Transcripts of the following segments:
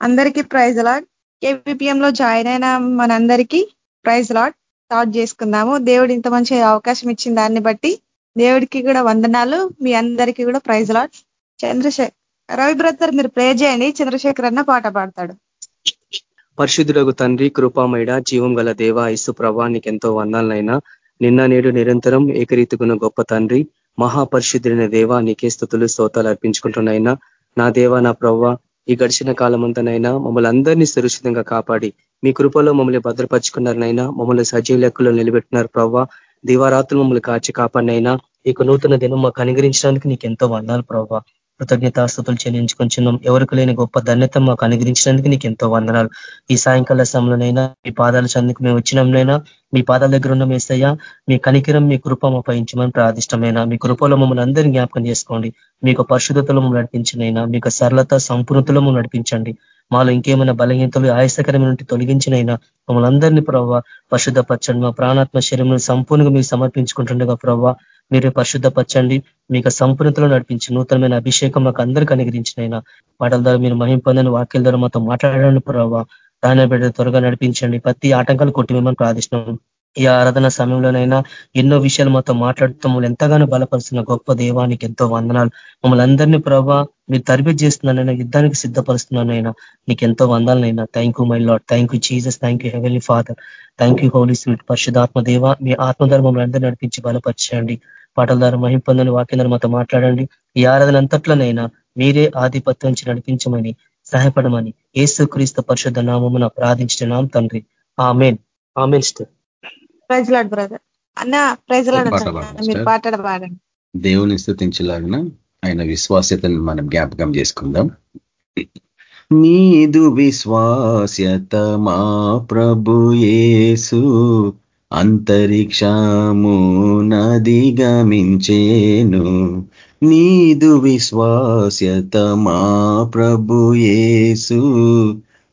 అందరికీ praise lord KVPM లో join అయిన మనందరికీ ప్రైజ్ లాడ్. స్టార్ట్ చేసుకుందాము. దేవుడు ఇంత మంచి అవకాశం ఇచ్చిన దాన్ని బట్టి దేవుడికి కూడా వందనాలు. మీ అందరికీ కూడా praise lord. Chandrashekhar Ravi brother మీరు ప్రే చేయండి. చంద్రశేఖర్ అన్న పాట పాడతాడు. పరిశుద్ధులకు తండ్రి కృపామయడ జీవం గల దేవ ఇసు ప్రభానికి ఎంతో వందాలనైనా. నిన్న నేడు నిరంతరం ఏకరీతికున్న గొప్ప తండ్రి మహాపరిశుద్ధులైన దేవ నీకే స్థుతులు స్తోతాలు అర్పించుకుంటున్నాయినా. నా దేవ నా ప్రవ్వ ఈ గడిచిన కాలమంతనైనా మమ్మల్ని అందరినీ సురక్షితంగా కాపాడి మీ కృపలో మమ్మల్ని భద్రపరుచుకున్నారనైనా మమ్మల్ని సజీవ లెక్కలో నిలబెట్టినారు ప్రవ్వ. దివారాత్రులు మమ్మల్ని కాచి కాపాడినైనా ఇక నూతన దినం మాకు అనుగ్రహించడానికి నీకు ఎంతో వందాలు ప్రవ్వ. కృతజ్ఞతాస్తుతులు చెల్లించుకుంటున్నాం ఎవరికి లేని గొప్ప ధన్యత మాకు అనుగ్రహించినందుకు నీకు ఎంతో వందనాలు. ఈ సాయంకాల సమయంలోనైనా మీ పాదాల చందుకు మేము వచ్చినంలోనైనా మీ పాదాల దగ్గర ఉన్న మేసయ్య మీ కనికిరం మీ కృప ఉపయోగించమని ప్రాదిష్టమైన మీ కృపలో మమ్మల్ని అందరినీ జ్ఞాపకం చేసుకోండి. మీకు పరిశుద్ధతలో నడిపించినైనా మీకు సరళత సంపూర్ణతలో నడిపించండి. మాలో ఇంకేమైనా బలహీనతలు ఆయాసకరమైన తొలగించినైనా మమ్మల్ని అందరినీ ప్రవ్వ పరిశుద్ధపరచండి. మా ప్రాణాత్మ శరీరం సంపూర్ణంగా మీకు సమర్పించుకుంటుండగా ప్రవ్వ మీరే పరిశుద్ధపరచండి. మీకు సంపూర్ణతలో నడిపించి నూతనమైన అభిషేకం మాకు అందరికీ అనుగ్రహించినైనా పాటల ద్వారా మీరు మహిం పొందని వాక్యాల ద్వారా మాతో మాట్లాడండి ప్రభావ. దాని బిడ్డ త్వరగా నడిపించండి. ప్రతి ఆటంకాలు కొట్టి మిమ్మల్ని ప్రార్థిస్తున్నాం. ఈ ఆరాధన సమయంలోనైనా ఎన్నో విషయాలు మాతో మాట్లాడుతూ మమ్మల్ని ఎంతగానో బలపరుస్తున్న గొప్ప దేవానికి ఎంతో వందనాలు. మమ్మల్ని అందరినీ ప్రభావ మీరు తరబేట్ చేస్తున్నానైనా యుద్ధానికి సిద్ధపరుస్తున్నానైనా నీకు ఎంతో వందాలనైనా thank you my Lord thank you Jesus thank you heavenly Father thank you holy sweet పరిశుధాత్మ దేవ మీ ఆత్మధర్మం అందరూ నడిపించి బలపరచండి. పాటల ద్వారా మహింపొందని వాక్యం ద్వారా మాతో మాట్లాడండి. ఈ ఆరాధన అంతట్లోనైనా మీరే ఆధిపత్యం నుంచి నడిపించమని సహాయపడమని ఏసు క్రీస్తు పరిశుద్ధ నామమున ప్రార్థించిన తండ్రి. ఆమెన్. Amen brother. అన్న మీరు పాడండి. దేవుని స్థుతించలాగిన ఆయన విశ్వాస్యతను మనం జ్ఞాపకం చేసుకుందాం. నీదు విశ్వాస్యత మా ప్రభు యేసు. అంతరిక్షము నదిగమించేను. నీదు విశ్వాస్యత మా ప్రభుయేసు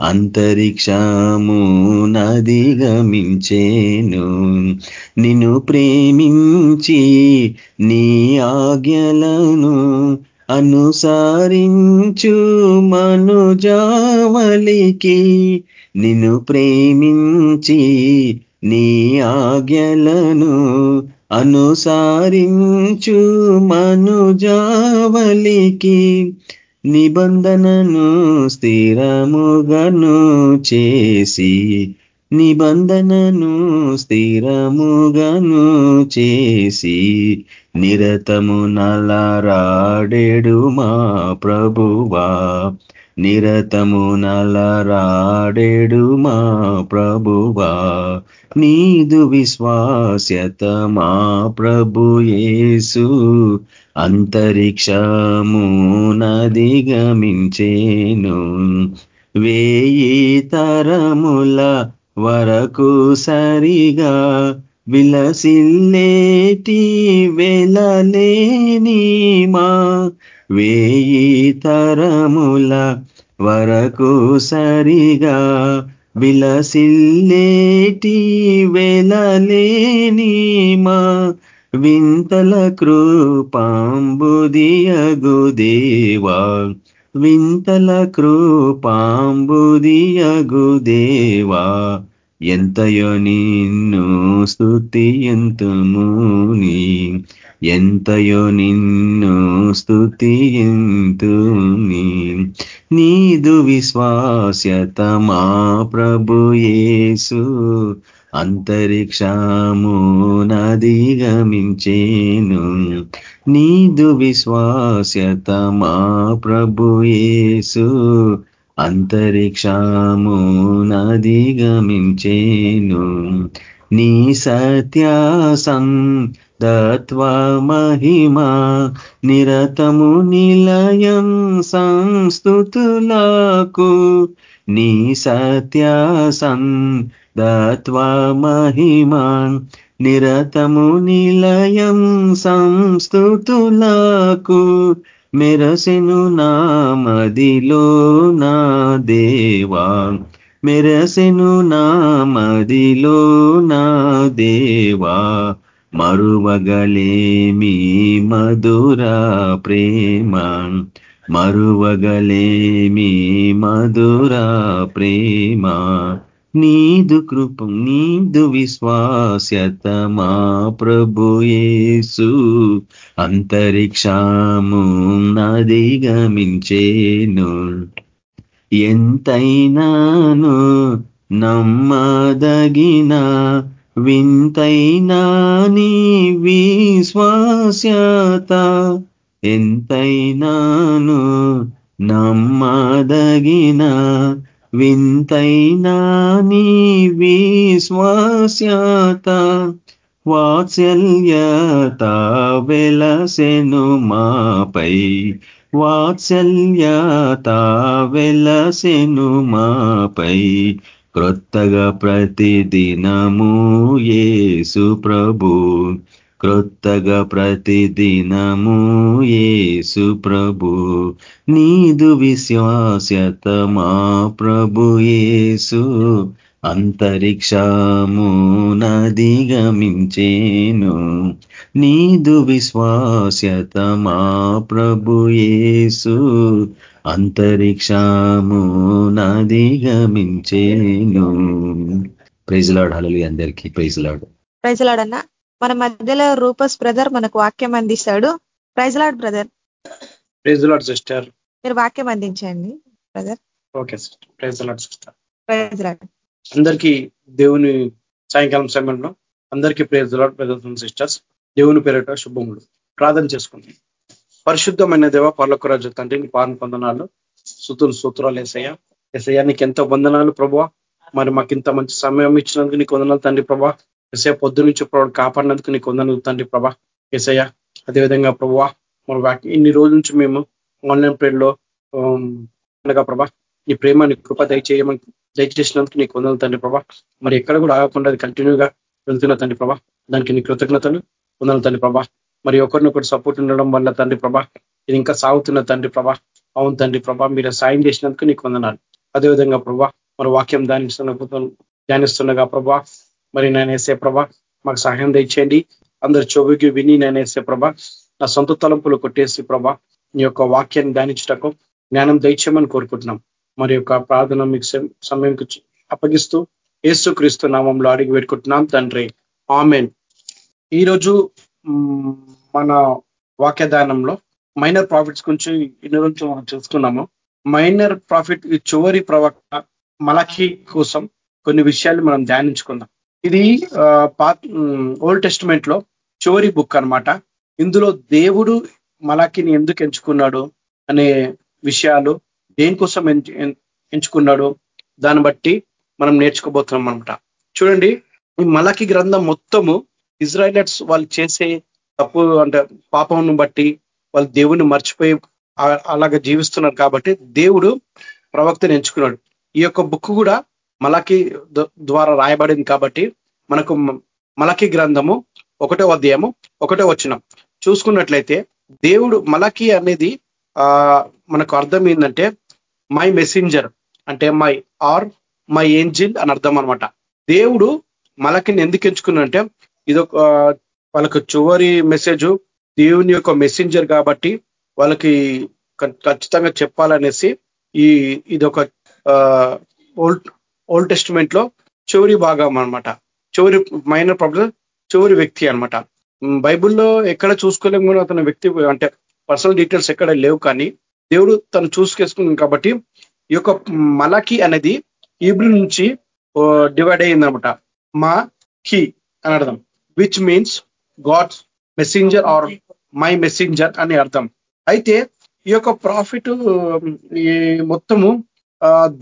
అంతరిక్షము నదిగమించేను. నిన్ను ప్రేమించి నీ ఆజ్ఞలను అనుసరించు మనుజావలికి నిన్ను ప్రేమించి నీ ఆజ్ఞలను అనుసారించు మనుజావలికి నిబంధనను స్థిరముగను చేసి నిబంధనను స్థిరముగను చేసి నిరతము నలరాడెడు మా ప్రభువా. నిరతము నలరాడేడు మా ప్రభువా. నీదు విశ్వాస్యత మా ప్రభుయేసు అంతరిక్షము నదిగమించేను. వేయి తరముల వరకు సరిగా విలసిల్లేటి వెలలేని మా వేయి తరముల వరకు సరిగా విలసిల్లేటి వెలలేని మా వింతల కృపాంబుదియగు దేవా వింతల కృపాంబుదియగు దేవా ఎంతయో నిన్ను స్థుతి ఎంతముని ఎంతయో నిన్ను స్థుతి ఎంతుని నీదు విశ్వాస్యత మా ప్రభుయేసు అంతరిక్షము నదిగమించేను. నీదు విశ్వాస్యత మా ప్రభుయేసు అంతరిక్షము నదిగమించేను. నీ సత్యాసం దత్వ మహిమా నిరతము నిలయం సంస్థుతులకు నీ సత్యాసం దత్వా మహిమా నిరతము నిలయం సంస్థుతులకు మెరసెను నా మదిలో నా దేవా మెరసెను నా మదిలో నా దేవా మరువగలేమి మధుర ప్రేమ. మరువగలేమి మధురా ప్రేమ. నీదు కృపం నీదు విశ్వాస్యత మా ప్రభుయేసు అంతరిక్షము నదిగమించేను ఎంతైనాను నమ్మదగిన వింతైనా నీ విశ్వాస్యత ఎంతైనాను నమ్మదగిన? వింతైనా నీ విశ్వాస్యత వాత్సల్యత వెలసెను మాపై. వాత్సల్యత వెలసెను మాపై. క్రొత్తగా ప్రతిదినము యేసు ప్రభు. క్రొత్తగా ప్రతిదినము యేసు ప్రభు. నీదు విశ్వాస్యత మా ప్రభు యేసు. అంతరిక్షము నదిగమించేను. నీదు విశ్వాస్యత మా ప్రభు యేసు. అంతరిక్షము నదిగమించేను. ప్రైజ్లాడు హలలు అందరికీ ప్రైజ్లాడు ప్రైజ్లాడన్నా మన మధ్యలో రూపస్ బ్రదర్ మనకు వాక్యం అందిస్తాడు. ప్రైజ్లాడ్ బ్రదర్ ప్రైజ్లాడ్ సిస్టర్ మీరు వాక్యం అందించండి brother okay sister praise lord sister praise lord అందరికీ దేవుని సాయంకాలం సమయంలో అందరికీ ప్రేజ్లాడ్ బ్రదర్స్ సిస్టర్స్ దేవుని పేరట శుభములు. ప్రార్థన చేసుకుందాం. పరిశుద్ధమైన దేవ పర్లకు రాజు తండ్రి నీ పాలన పొందనాలు సుతులు సూత్రాలు ఏసయ్య. ఏసయ్య నీకు ఎంతో వందనాలు ప్రభా మరి మాకు ఇంత మంచి సమయం ఇచ్చినందుకు నీకు వందనాలు తండ్రి ప్రభా ఎసయ్య పొద్దు నుంచి కాపాడినందుకు నీకు వందనాలు తండ్రి ప్రభా ఎసయ్య అదేవిధంగా ప్రభా మరి ఇన్ని రోజుల నుంచి మేము ఆన్లైన్ ప్రేడ్లో ఉండగా ప్రభా నీ ప్రేమ నీ కృప దయచేయమని దయచేసినందుకు నీకు వందలు తండ్రి ప్రభా. మరి ఎక్కడ కూడా ఆగకుండా అది కంటిన్యూగా వెళ్తున్న తండ్రి ప్రభా. దానికి నీ కృతజ్ఞతలు వందలు తండ్రి ప్రభా. మరి ఒకరినొకరు సపోర్ట్ ఉండడం వల్ల తండ్రి ప్రభా ఇది ఇంకా సాగుతున్న తండ్రి ప్రభా. అవును తండ్రి ప్రభా మీరు సాయం చేసినందుకు నీకు వందనాలు అదేవిధంగా ప్రభా మరి వాక్యం ధ్యానిస్తున్న ధ్యానిస్తుండగా ప్రభా మరి నేనేసే ప్రభా మాకు సహాయం దయచేయండి. అందరు చెవికి విని నేనేసే ప్రభా నా సొంత తలంపులు కొట్టేసి ప్రభా నీ యొక్క వాక్యాన్ని ధ్యానించటకు జ్ఞానం దయచేయమని కోరుకుంటున్నాం. మరి యొక్క ప్రార్థన మీకు సమయం అప్పగిస్తూ యేసు క్రీస్తు నామంలో అడిగి పెట్టుకుంటున్నాం తండ్రి ఆమెన్. ఈరోజు మన వాక్యదానంలో మైనర్ ప్రాఫిట్స్ గురించి ఇన్ని రోజులు మనం చూసుకున్నాము మైనర్ ప్రాఫిట్ ఈ చివరి ప్రవక్త మలఖీ కోసం కొన్ని విషయాలు మనం ధ్యానించుకుందాం. ఇది పాత ఓల్డ్ టెస్ట్మెంట్లో చివరి బుక్ అనమాట ఇందులో దేవుడు మలాఖీని ఎందుకు ఎంచుకున్నాడు అనే విషయాలు దేనికోసం ఎంచుకున్నాడు దాన్ని బట్టి మనం నేర్చుకోబోతున్నాం అనమాట చూడండి ఈ మలకి గ్రంథం మొత్తము ఇజ్రాయిలైట్స్ వాళ్ళు చేసే తప్పు అంటే పాపంను బట్టి వాళ్ళు దేవుని మర్చిపోయి అలాగ జీవిస్తున్నారు కాబట్టి దేవుడు ప్రవక్తను ఎంచుకున్నాడు. ఈ యొక్క బుక్ కూడా మలకి ద్వారా రాయబడింది కాబట్టి మనకు మలకి గ్రంథము ఒకటో అధ్యాయము ఒకటో వచ్చినం చూసుకున్నట్లయితే దేవుడు మలకి అనేది ఆ మనకు అర్థం ఏంటంటే మై మెసెంజర్ అంటే మై ఆర్ మై ఏంజిల్ అని అర్థం అనమాట దేవుడు మలకిని ఎందుకు ఎంచుకున్నంటే ఇదొక వాళ్ళకు చివరి మెసేజ్ దేవుని యొక్క మెసెంజర్ కాబట్టి వాళ్ళకి ఖచ్చితంగా చెప్పాలనేసి ఈ ఇది ఒక ఓల్డ్ ఓల్డ్ టెస్టిమెంట్లో చివరి భాగం అనమాట చివరి మైనర్ ప్రాబ్లం చివరి వ్యక్తి అనమాట బైబుల్లో ఎక్కడ చూసుకోలేము కూడా అతని వ్యక్తి అంటే పర్సనల్ డీటెయిల్స్ ఎక్కడ లేవు కానీ దేవుడు తను చూసుకేసుకున్నాం కాబట్టి ఈ యొక్క మలకి అనేది ఈబ్రి నుంచి డివైడ్ అయ్యిందనమాట. మా కి అని అర్థం. Which means God's messenger or my messenger అని అర్థం. అయితే ఈ యొక్క ప్రాఫిట్ ఈ మొత్తము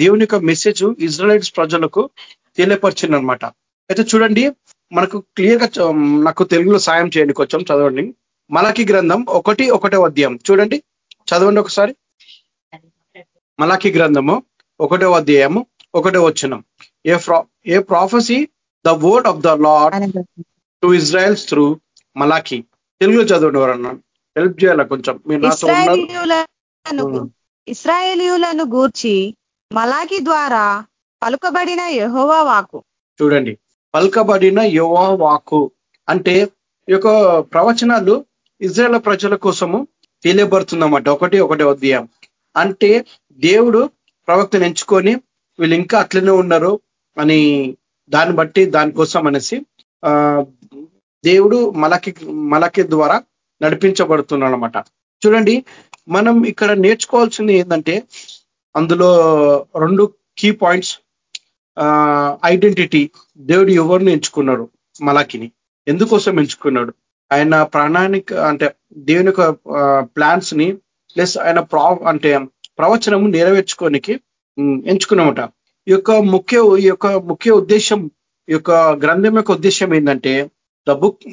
దేవుని యొక్క మెసేజ్ ఇజ్రాయల్స్ ప్రజలకు తెలియపరిచింది అనమాట అయితే చూడండి మనకు క్లియర్గా నాకు తెలుగులో సాయం చేయండి కొంచెం చదవండి. మలకి గ్రంథం ఒకటి ఒకటో అధ్యాయం. చూడండి చదవండి ఒకసారి. మలాకి గ్రంథము ఒకటో అధ్యాయము ఒకటో వచ్చినం a a prophecy the word of the lord to Israels through Malachi తెలుగులో చదవండి ఎవరన్నా? హెల్ప్ చేయాల కొంచెం? మీరు నాతో ఉన్నారు. ఇస్రాయేలీయులను గూర్చి మలాకి ద్వారా పలుకబడిన యహోవా వాకు చూడండి. పలుకబడిన యువా వాకు అంటే ఈ యొక్క ప్రవచనాలు ఇజ్రాయల్ ప్రజల కోసము తెలియబడుతుందన్నమాట. ఒకటి ఒకటి అధ్యాయం. అంటే దేవుడు ప్రవక్తను ఎంచుకొని వీళ్ళు ఇంకా అట్లనే ఉన్నారు అని దాన్ని బట్టి దానికోసం అనేసి ఆ దేవుడు మలకి మలకి ద్వారా నడిపించబడుతున్నాడు అనమాట చూడండి మనం ఇక్కడ నేర్చుకోవాల్సింది ఏంటంటే అందులో రెండు కీ పాయింట్స్ ఐడెంటిటీ దేవుడు ఎవరిని ఎంచుకున్నాడు? మలకిని. ఎందుకోసం ఎంచుకున్నాడు? ఆయన ప్రాణానికి అంటే దేవుని యొక్క ప్లాన్స్ని ప్లస్ ఆయన ప్రా అంటే ప్రవచనము నెరవేర్చుకోనికి ఎంచుకున్నామట. ఈ యొక్క ముఖ్య ఈ యొక్క ముఖ్య ఉద్దేశం ఈ యొక్క గ్రంథం యొక్క ఉద్దేశం ఏంటంటే ద బుక్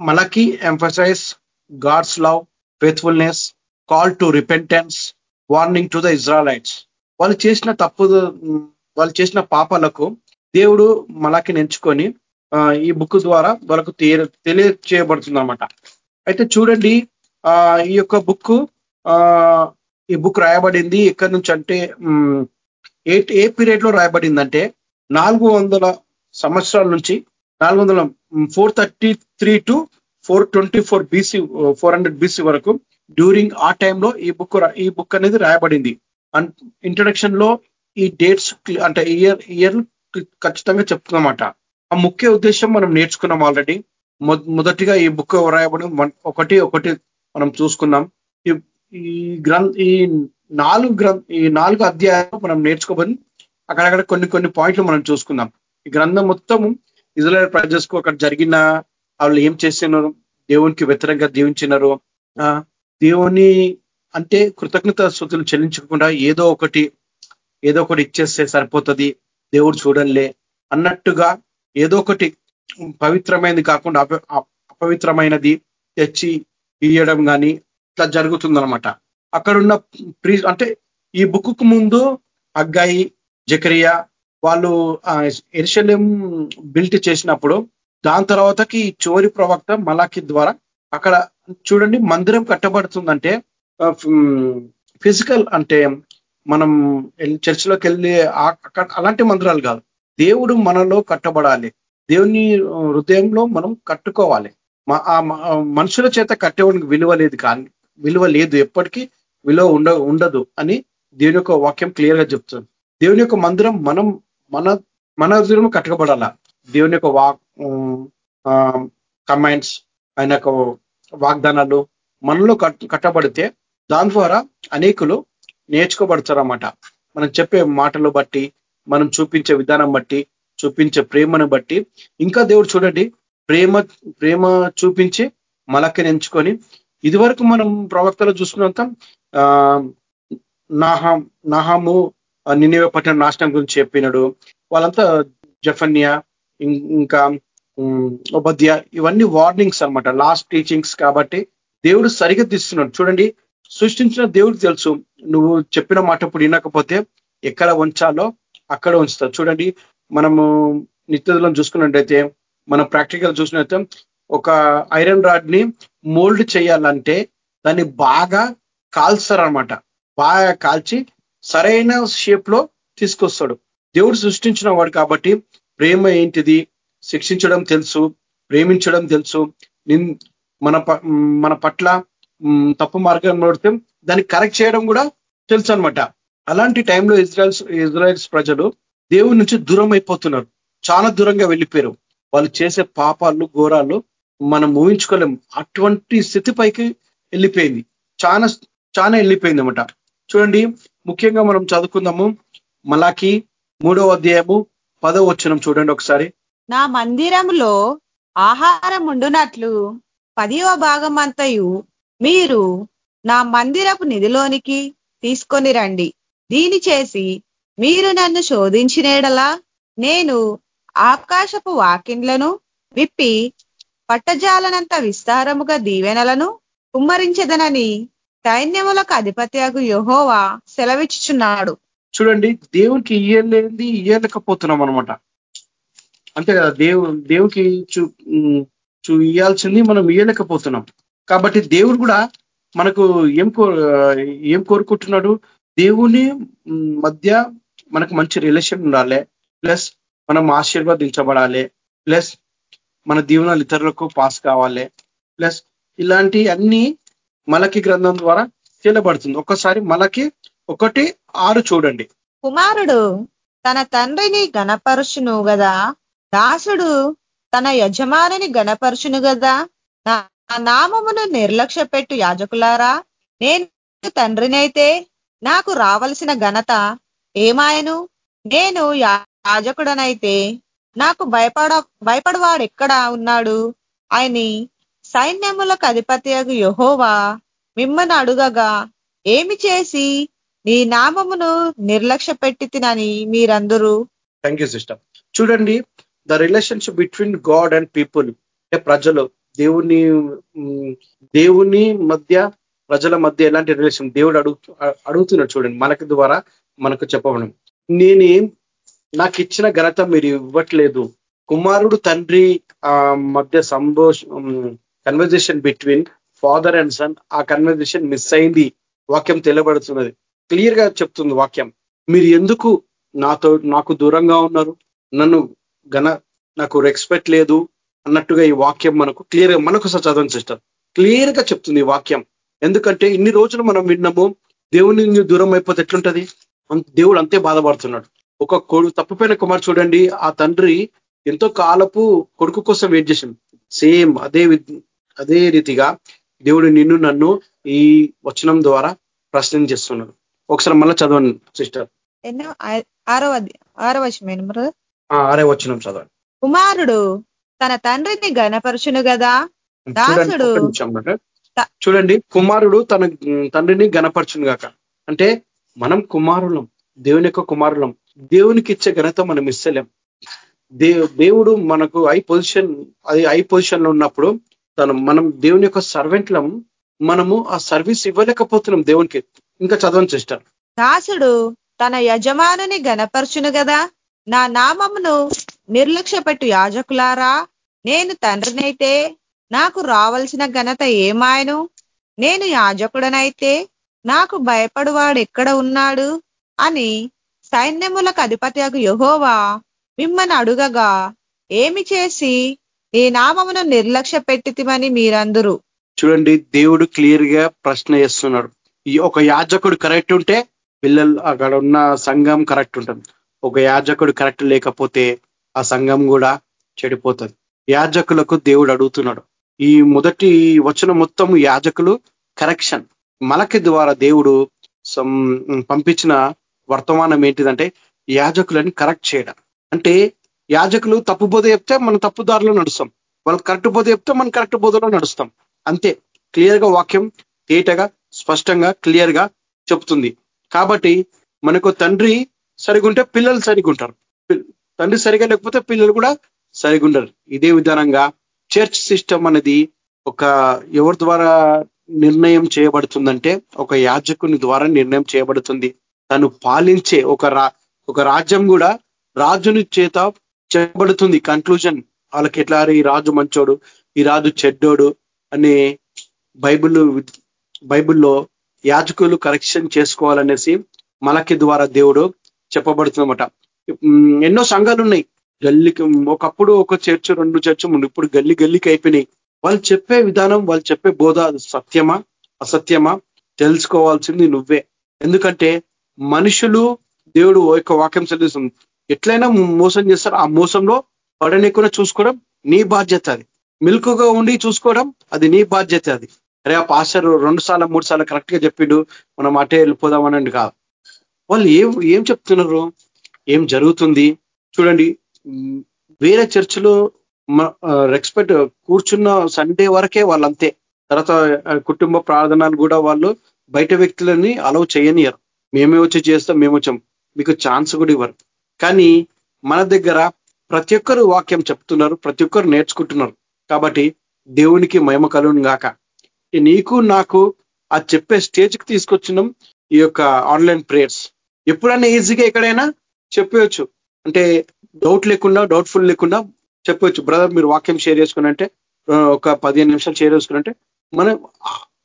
మనకి emphasise God's love faithfulness call to repentance warning to the Israelites వాళ్ళు చేసిన తప్పు వాళ్ళు చేసిన పాపాలకు దేవుడు మనకి ఎంచుకొని ఈ బుక్ ద్వారా వాళ్ళకు తెలియచేయబడుతుంది అనమాట అయితే చూడండి ఈ యొక్క బుక్ ఈ బుక్ రాయబడింది. ఎక్కడి నుంచి అంటే ఏ ఏ పీరియడ్లో రాయబడిందంటే నాలుగు వందల సంవత్సరాల నుంచి నాలుగు వందల four thirty three to four twenty four BC four hundred BC వరకు డ్యూరింగ్ ఆ టైంలో ఈ బుక్ ఈ బుక్ అనేది రాయబడింది. ఇంట్రడక్షన్లో ఈ డేట్స్ అంటే ఇయర్ ఇయర్ ఖచ్చితంగా చెప్తున్నమాట. ఆ ముఖ్య ఉద్దేశం మనం నేర్చుకున్నాం ఆల్రెడీ మొదటిగా ఈ బుక్ రాయబడి ఒకటి ఒకటి మనం చూసుకున్నాం. ఈ గ్రంథ ఈ నాలుగు గ్రంథ ఈ నాలుగు అధ్యాయాలు మనం నేర్చుకోబోని అక్కడక్కడ కొన్ని కొన్ని పాయింట్లు మనం చూసుకుందాం. ఈ గ్రంథం మొత్తం ఇజ్రాయల్ ప్రజెస్కు అక్కడ జరిగిన వాళ్ళు ఏం చేసినారు? దేవునికి వ్యతిరేకంగా దీవించినారు. దేవుని అంటే కృతజ్ఞత స్థుతులు చెల్లించకుండా ఏదో ఒకటి ఏదో ఒకటి ఇచ్చేస్తే సరిపోతుంది దేవుడు చూడలే అన్నట్టుగా ఏదో ఒకటి పవిత్రమైనది కాకుండా అపవిత్రమైనది తెచ్చి ఇయ్యడం కానీ ఇట్లా జరుగుతుందనమాట అక్కడున్న ప్రీ అంటే ఈ బుక్కు ముందు అగ్గాయి జకరియా వాళ్ళు ఎరిశల్యం బిల్ట్ చేసినప్పుడు దాని తర్వాతకి చోరి ప్రవక్త మలాకి ద్వారా అక్కడ చూడండి మందిరం కట్టబడుతుందంటే ఫిజికల్ అంటే మనం చర్చిలోకి వెళ్ళి అలాంటి మందిరాలు కాదు. దేవుడు మనలో కట్టబడాలి. దేవుని హృదయంలో మనం కట్టుకోవాలి. మనుషుల చేత కట్టేవాడికి విలువ లేదు కానీ విలువ లేదు ఎప్పటికీ విలువ ఉండ ఉండదు అని దేవుని యొక్క వాక్యం క్లియర్గా చెప్తుంది. దేవుని యొక్క మందిరం మనం మన మన దూరం కట్టబడాలా. దేవుని యొక్క వాక్ కమెంట్స్ ఆయన యొక్క వాగ్దానాలు మనలో కట్టబడితే దాని ద్వారా అనేకులు నేర్చుకోబడతారన్నమాట. మనం చెప్పే మాటలు బట్టి మనం చూపించే విధానం బట్టి చూపించే ప్రేమను బట్టి ఇంకా దేవుడు చూడండి ప్రేమ ప్రేమ చూపించి మలక్కని ఎంచుకొని ఇదివరకు మనం ప్రవక్తలు చూసుకున్నంత నాహా నాహాము నినివే పట్టణ నాశనం గురించి చెప్పినాడు. వాళ్ళంతా జఫన్యా ఇంకా ఉపధ్య ఇవన్నీ వార్నింగ్స్ అనమాట లాస్ట్ టీచింగ్స్ కాబట్టి దేవుడు సరిగ్గా తీస్తున్నాడు. చూడండి సృష్టించిన దేవుడికి తెలుసు. నువ్వు చెప్పిన మాట ఇప్పుడు వినకపోతే ఎక్కడ ఉంచాలో అక్కడ ఉంచుతావు చూడండి మనము నిత్యదులను చూసుకున్నట్టయితే మనం ప్రాక్టికల్ చూసినట్టు ఒక ఐరన్ రాడ్ని మోల్డ్ చేయాలంటే దాన్ని బాగా కాల్స్తారనమాట బాగా కాల్చి సరైన షేప్లో తీసుకొస్తాడు. దేవుడు సృష్టించిన వాడు కాబట్టి ప్రేమ ఏంటిది? శిక్షించడం తెలుసు ప్రేమించడం తెలుసు. మన మన పట్ల తప్పు మార్గం నడితే దాన్ని కరెక్ట్ చేయడం కూడా తెలుసు అనమాట అలాంటి టైంలో ఇజ్రాయల్స్ ఇజ్రాయల్స్ ప్రజలు దేవుడి నుంచి దూరం అయిపోతున్నారు చాలా దూరంగా వెళ్ళిపోయారు. వాళ్ళు చేసే పాపాలు ఘోరాలు మనం ఊహించుకోలేం. అటువంటి స్థితిపైకి వెళ్ళిపోయింది. చాలా చాలా వెళ్ళిపోయింది అనమాట చూడండి ముఖ్యంగా మనం చదువుకుందాము. మలాకి మూడవ అధ్యాయము పదవ వచ్చినం చూడండి ఒకసారి. నా మందిరములో ఆహారం ఉండునట్లు పదివ భాగమంతయు మీరు నా మందిరపు నిధిలోనికి తీసుకొని రండి. దీని చేసి మీరు నన్ను శోధించినేడలా నేను ఆకాశపు వాకిండ్లను విప్పి పట్టజాలనంత విస్తారముగా దీవెనలను కుమ్మరించదనని సైన్యములకు అధిపత్యకు యహోవా సెలవిచ్చుచున్నాడు. చూడండి దేవునికి ఇయ్యలేంది ఇయ్యలేకపోతున్నాం అనమాట అంతే కదా దేవు దేవునికి చూ చూ ఇయ్యాల్సింది మనం ఇయ్యలేకపోతున్నాం. కాబట్టి దేవుడు కూడా మనకు ఏం ఏం కోరుకుంటున్నాడు? దేవుని మధ్య మనకు మంచి రిలేషన్ ఉండాలి. ప్లస్ మనం ఆశీర్వదించబడాలి. ప్లస్ మన దీవెనలు ఇతరులకు పాస్ కావాలి. ప్లస్ ఇలాంటి అన్ని మలకి గ్రంథం ద్వారా తేలబడుతుంది ఒక్కసారి మలకి ఒకటి ఆరు చూడండి. కుమారుడు తన తండ్రిని గణపరుచును గదా? దాసుడు తన యజమానిని గణపరుచును గదా? నా నామమును నిర్లక్ష్య పెట్టు యాజకులారా? నేను తండ్రినైతే నాకు రావలసిన ఘనత ఏమాయను? నేను యాజకుడనైతే నాకు భయపడ భయపడవాడు ఎక్కడ ఉన్నాడు? ఆయని సైన్యములకు అధిపతి యహోవా మిమ్మను అడుగగా ఏమి చేసి నీ నామమును నిర్లక్ష్య పెట్టి తినని మీరందరూ? థ్యాంక్ యూ సిస్టర్ చూడండి the relationship between God and people అంటే ప్రజలు దేవుని దేవుని మధ్య ప్రజల మధ్య ఎలాంటి రిలేషన్ దేవుడు అడుగు అడుగుతున్నాడు చూడండి మనకి ద్వారా మనకు చెప్పడం నేనేం నాకు ఇచ్చిన ఘనత మీరు ఇవ్వట్లేదు. కుమారుడు తండ్రి మధ్య సంభోష conversation between father and son ఆ కన్వర్జేషన్ మిస్ అయింది. వాక్యం తెలియబడుతున్నది క్లియర్గా చెప్తుంది వాక్యం. మీరు ఎందుకు నాతో నాకు దూరంగా ఉన్నారు? నన్ను ఘన నాకు రెస్పెక్ట్ లేదు అన్నట్టుగా ఈ వాక్యం మనకు క్లియర్గా మనకు చదవని సిస్టర్ క్లియర్గా చెప్తుంది ఈ వాక్యం. ఎందుకంటే ఇన్ని రోజులు మనం విన్నాము దేవుని దూరం అయిపోతే ఎట్లుంటది? దేవుడు అంతే బాధపడుతున్నాడు. ఒక కొడు తప్పిపోయిన కుమార్ చూడండి ఆ తండ్రి ఎంతో కాలపు కొడుకు కోసం వెయిట్ చేసింది సేమ్ అదే అదే రీతిగా దేవుడు నిన్ను నన్ను ఈ వచనం ద్వారా ప్రశ్నించేస్తున్నాడు ఒకసారి మళ్ళీ చదవండి సిస్టర్. ఎన్నో ఆరో ఆరో వచనం ఆరే వచనం చదవండి. కుమారుడు తన తండ్రిని గణపరుచును కదా దాసుడు చూడండి కుమారుడు తన తండ్రిని గణపరచును గాక. అంటే మనం కుమారులం. దేవుని యొక్క కుమారులం. దేవునికి ఇచ్చే ఘనత మనం ఇస్తలేం. దేవుడు మనకు ఐ పొజిషన్ అది ఐ పొజిషన్లో ఉన్నప్పుడు తను మనం దేవుని యొక్క సర్వెంట్లం మనము ఆ సర్వీస్ ఇవ్వలేకపోతున్నాం దేవునికి. ఇంకా చదవని సిస్టర్. దాసుడు తన యజమానుని గణపరచును కదా నా నామమును నిర్లక్ష్య యాజకులారా? నేను తండ్రినైతే నాకు రావాల్సిన ఘనత ఏమాయను? నేను యాజకుడనైతే నాకు భయపడువాడు ఎక్కడ ఉన్నాడు? అని సైన్యములకు అధిపతి యహోవా మిమ్మల్ని అడుగగా ఏమి చేసి ఈ నామమును నిర్లక్ష్య పెట్టితిమని మీరందరూ? చూడండి దేవుడు క్లియర్గా ప్రశ్న చేస్తున్నాడు. ఒక యాజకుడు కరెక్ట్ ఉంటే పిల్లలు అక్కడ ఉన్న సంఘం కరెక్ట్ ఉంటుంది. ఒక యాజకుడు కరెక్ట్ లేకపోతే ఆ సంఘం కూడా చెడిపోతుంది. యాజకులకు దేవుడు అడుగుతున్నాడు. ఈ మొదటి వచనం మొత్తం యాజకులు కరెక్షన్. మలకి ద్వారా దేవుడు పంపించిన వర్తమానం ఏంటిదంటే యాజకులని కరెక్ట్ చేయడం. అంటే యాజకులు తప్పు బోధ చెప్తే మనం తప్పు దారిలో నడుస్తాం. వాళ్ళు కరెక్ట్ బోధ చెప్తే మనం కరెక్ట్ బోధలో నడుస్తాం. అంతే. క్లియర్గా వాక్యం తేటగా స్పష్టంగా క్లియర్గా చెప్తుంది. కాబట్టి మనకు తండ్రి సరిగుంటే పిల్లలు సరిగుంటారు. తండ్రి సరిగా లేకపోతే పిల్లలు కూడా సరిగుండరు. ఇదే విధానంగా చర్చ్ సిస్టమ్ అనేది ఒక ఎవరి ద్వారా నిర్ణయం చేయబడుతుందంటే ఒక యాజకుని ద్వారా నిర్ణయం చేయబడుతుంది. తను పాలించే ఒక ఒక రాజ్యం కూడా రాజుని చేత చెప్పబడుతుంది. కన్క్లూజన్ వాళ్ళకి ఎట్లా ఈ రాజు మంచోడు ఈ రాజు చెడ్డోడు అనే బైబుల్ బైబిల్లో యాజకులు కరెక్షన్ చేసుకోవాలనేసి మలకి ద్వారా దేవుడు చెప్పబడుతుందన్నమాట. ఎన్నో సంఘాలు ఉన్నాయి. గల్లికి ఒకప్పుడు ఒక చర్చ రెండు చర్చ ఇప్పుడు గల్లి గల్లికి అయిపోయినాయి. వాళ్ళు చెప్పే విధానం వాళ్ళు చెప్పే బోధ సత్యమా అసత్యమా? తెలుసుకోవాల్సింది నువ్వే. ఎందుకంటే మనుషులు దేవుడు యొక్క వాక్యం చదివిస్తుంది. ఎట్లయినా మోసం చేస్తారు. ఆ మోసంలో పడనీకుండా చూసుకోవడం నీ బాధ్యత అది. మిల్క్గా ఉండి చూసుకోవడం అది నీ బాధ్యత అది. అరే ఆ పాస్టర్ రెండు సార్లు మూడు సార్లు కరెక్ట్గా చెప్పిండు. మనం అటే వెళ్ళిపోదామనండి కాదు వాళ్ళు ఏం ఏం చెప్తున్నారు? ఏం జరుగుతుంది? చూడండి వేరే చర్చిలో రెస్పెక్ట్ కూర్చున్న సండే వరకే వాళ్ళంతే. తర్వాత కుటుంబ ప్రార్థనలు కూడా వాళ్ళు బయట వ్యక్తులని అలవ్ చేయనియరు మేమే వచ్చి చేస్తాం మేము వచ్చాం. మీకు ఛాన్స్ కూడా ఇవ్వరు. కానీ మన దగ్గర ప్రతి ఒక్కరు వాక్యం చెప్తున్నారు ప్రతి ఒక్కరు నేర్చుకుంటున్నారు. కాబట్టి దేవునికి మహిమ కలుగును గాక. నీకు నాకు ఆ చెప్పే స్టేజ్కి తీసుకొచ్చినాం ఈ యొక్క ఆన్లైన్ ప్రేయర్స్. ఎప్పుడైనా ఈజీగా ఎక్కడైనా చెప్పవచ్చు అంటే డౌట్ లేకుండా డౌట్ఫుల్ లేకుండా చెప్పవచ్చు బ్రదర్ మీరు వాక్యం షేర్ చేసుకున్నంటే ఒక పదిహేను నిమిషాలు షేర్ చేసుకున్నంటే మనం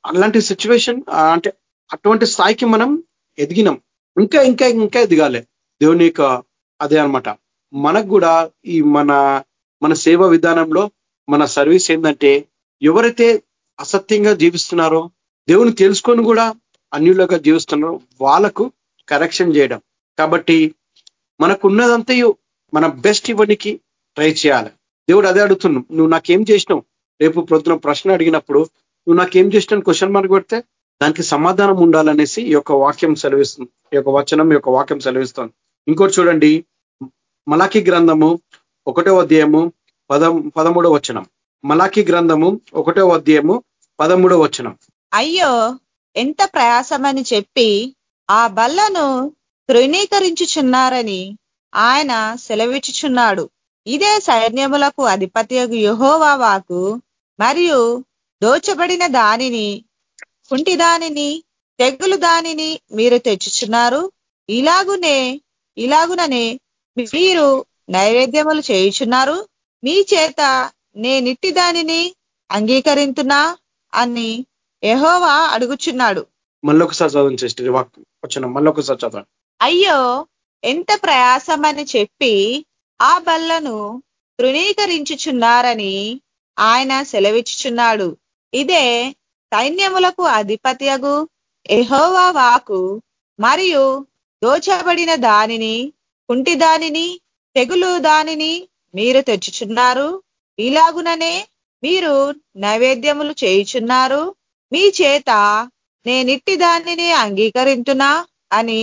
అలాంటి సిచ్యువేషన్ అంటే అటువంటి స్థాయికి మనం ఎదిగినాం. ఇంకా ఇంకా ఇంకా ఎదగాలి. దేవుని యొక్క అదే అనమాట మనకు కూడా ఈ మన మన సేవ విధానంలో మన సర్వీస్ ఏంటంటే ఎవరైతే అసత్యంగా జీవిస్తున్నారో దేవుని తెలుసుకొని కూడా అన్యులుగా జీవిస్తున్నారో వాళ్ళకు కరెక్షన్ చేయడం. కాబట్టి మనకున్నదంతయు మన బెస్ట్ ఇవ్వడానికి ట్రై చేయాలి. దేవుడు అదే అడుగుతున్నావు నువ్వు నాకేం చేసినావు? రేపు ప్రొద్దున ప్రశ్న అడిగినప్పుడు నువ్వు నాకేం చేసినావు క్వశ్చన్ మార్క్ పెడితే దానికి సమాధానం ఉండాలనేసి ఈ యొక్క వాక్యం సెలవిస్తుంది. ఈ యొక్క వచనం ఈ యొక్క వాక్యం సెలవిస్తుంది. ఇంకోటి చూడండి. మలాఖి గ్రంథము ఒకటో అధ్యాయము పదం పదమూడో వచనం. మలాకి గ్రంథము ఒకటో అధ్యాయము పదమూడో వచనం. అయ్యో ఎంత ప్రయాసమని చెప్పి ఆ బల్లను తృణీకరించుచున్నారని ఆయన సెలవిచ్చుచున్నాడు. ఇదే సైన్యములకు అధిపతి యుహోవా వాకు మరియు దోచబడిన దానిని కుంటి దానిని తెగులు దానిని మీరు తెచ్చుచున్నారు. ఇలాగునే ఇలాగుననే మీరు నైవేద్యములు చేయుచున్నారు. మీ చేత నేనిట్టి దానిని అంగీకరింతున్నా అని యహోవా అడుగుచున్నాడు. మళ్ళొకసారి చదవండి సిస్టర్ వచ్చిన మళ్ళొకసారి చదవండి. అయ్యో ఎంత ప్రయాసమని చెప్పి ఆ బల్లను తృణీకరించుచున్నారని ఆయన సెలవిచ్చుచున్నాడు. ఇదే సైన్యములకు అధిపత్యగు ఎహోవా వాకు మరియు దోచబడిన దానిని కుంటి దానిని తెగులు దానిని మీరు తెచ్చుచున్నారు. ఇలాగుననే మీరు నైవేద్యములు చేయుచున్నారు. మీ చేత నేనిట్టి దానిని అంగీకరింటున్నా అని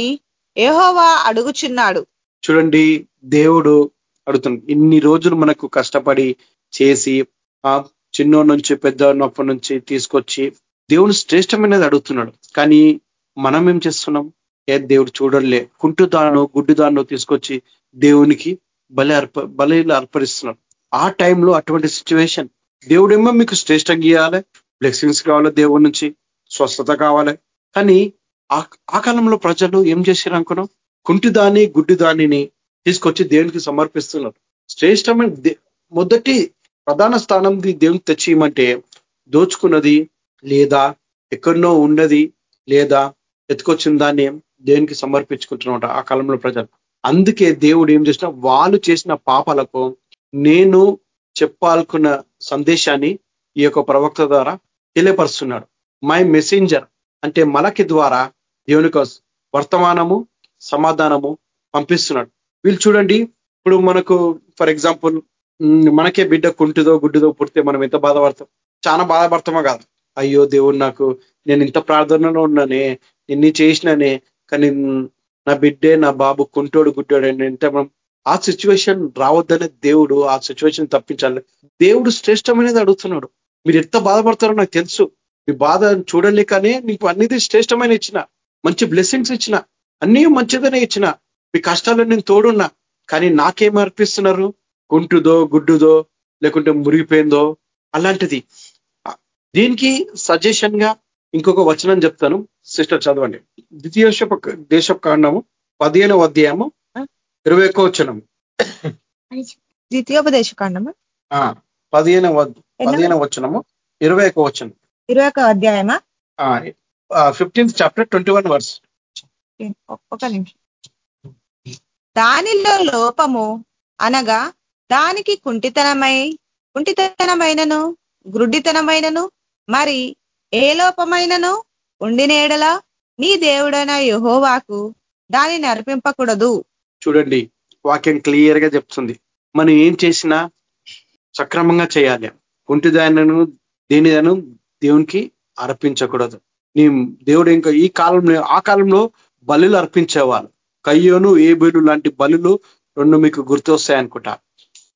ఎహోవా అడుగుచున్నాడు. చూడండి దేవుడు అడుగుతున్నాడు. ఇన్ని రోజులు మనకు కష్టపడి చేసి ఆ చిన్నోడి నుంచి పెద్ద నొప్ప నుంచి తీసుకొచ్చి దేవుడు శ్రేష్టమైనది అడుగుతున్నాడు. కానీ మనం ఏం చేస్తున్నాం? ఏ దేవుడు చూడలే కుంటు దానో గుడ్డు దానో తీసుకొచ్చి దేవునికి బలి అర్ప బలిలు అర్పరిస్తున్నాడు. ఆ టైంలో అటువంటి సిచ్యువేషన్. దేవుడేమో మీకు శ్రేష్టంగా ఇవ్వాలి బ్లెస్సింగ్స్ కావాలి దేవుడి నుంచి స్వస్థత కావాలి. కానీ ఆ కాలంలో ప్రజలు ఏం చేశారు అనుకున్నాం? కుంటి దాని గుడ్డి దానిని తీసుకొచ్చి దేవునికి సమర్పిస్తున్నారు. శ్రేష్టమైన మొదటి ప్రధాన స్థానం దేవునికి తెచ్చేయమంటే దోచుకున్నది లేదా ఎక్కడనో ఉన్నది లేదా ఎత్తుకొచ్చిన దాన్ని దేవునికి సమర్పించుకుంటున్నమాట ఆ కాలంలో ప్రజలు. అందుకే దేవుడు ఏం చేసిన వాళ్ళు చేసిన పాపాలకు నేను చెప్పాలనుకున్న సందేశాన్ని ఈ యొక్క ప్రవక్త ద్వారా తెలియపరుస్తున్నాడు. మై మెసెంజర్ అంటే మనకి ద్వారా దేవునికి వర్తమానము సమాధానము పంపిస్తున్నాడు. వీళ్ళు చూడండి ఇప్పుడు మనకు ఫర్ ఎగ్జాంపుల్ మనకే బిడ్డ కుంటుదో గుడ్డుదో పుడితే మనం ఎంత బాధపడతాం? చాలా బాధపడతామో కాదు. అయ్యో దేవుడు నాకు నేను ఇంత ప్రార్థనలో ఉన్నానే ఎన్ని చేసినానే కానీ నా బిడ్డే నా బాబు కుంటోడు గుడ్డోడు ఎంత ఆ సిచ్యువేషన్ రావద్దనే దేవుడు ఆ సిచ్యువేషన్ తప్పించాలి. దేవుడు శ్రేష్టమైనది అడుగుతున్నాడు. మీరు ఎంత బాధపడతారో నాకు తెలుసు. మీ బాధ కానీ నీకు అన్నిది శ్రేష్టమైన ఇచ్చిన మంచి బ్లెస్సింగ్స్ ఇచ్చిన అన్నీ మంచిదనే ఇచ్చిన. మీ కష్టాల్లో నేను తోడున్నా కానీ నాకేం అర్పిస్తున్నారు? కుంటుదో గుడ్డుదో లేకుంటే మురిగిపోయిందో అలాంటిది. దీనికి సజెషన్గా ఇంకొక వచనం చెప్తాను సిస్టర్ చదవండి. ద్వితీయ దేశ కాండము పదిహేనవ అధ్యాయము ఇరవై ఒక్క వచనము ద్వితీయోపదేశ కాండము పదిహేనవ పదిహేనవ వచనము ఇరవై ఒక్క వచనం ఇరవై ఒక అధ్యాయమా fifteenth chapter twenty one verse. ఒక నిమిషం. దానిలో లోపము అనగా దానికి కుంటితనమై కుంటితనమైనను గ్రుడ్డితనమైనను మరి ఏ లోపమైనను? ఉండినేడలా నీ దేవుడైన యహోవాకు దానిని అర్పింపకూడదు చూడండి వాక్యం క్లియర్గా చెప్తుంది. మనం ఏం చేసినా సక్రమంగా చేయాలి. కుంటిదానను దేనిదను దేవునికి అర్పించకూడదు. నీ దేవుడు ఇంకా ఈ కాలంలో ఆ కాలంలో బలులు అర్పించేవాళ్ళు కయ్యోను ఏబేలు లాంటి బలులు రెండు మీకు గుర్తొస్తాయనుకుంటా.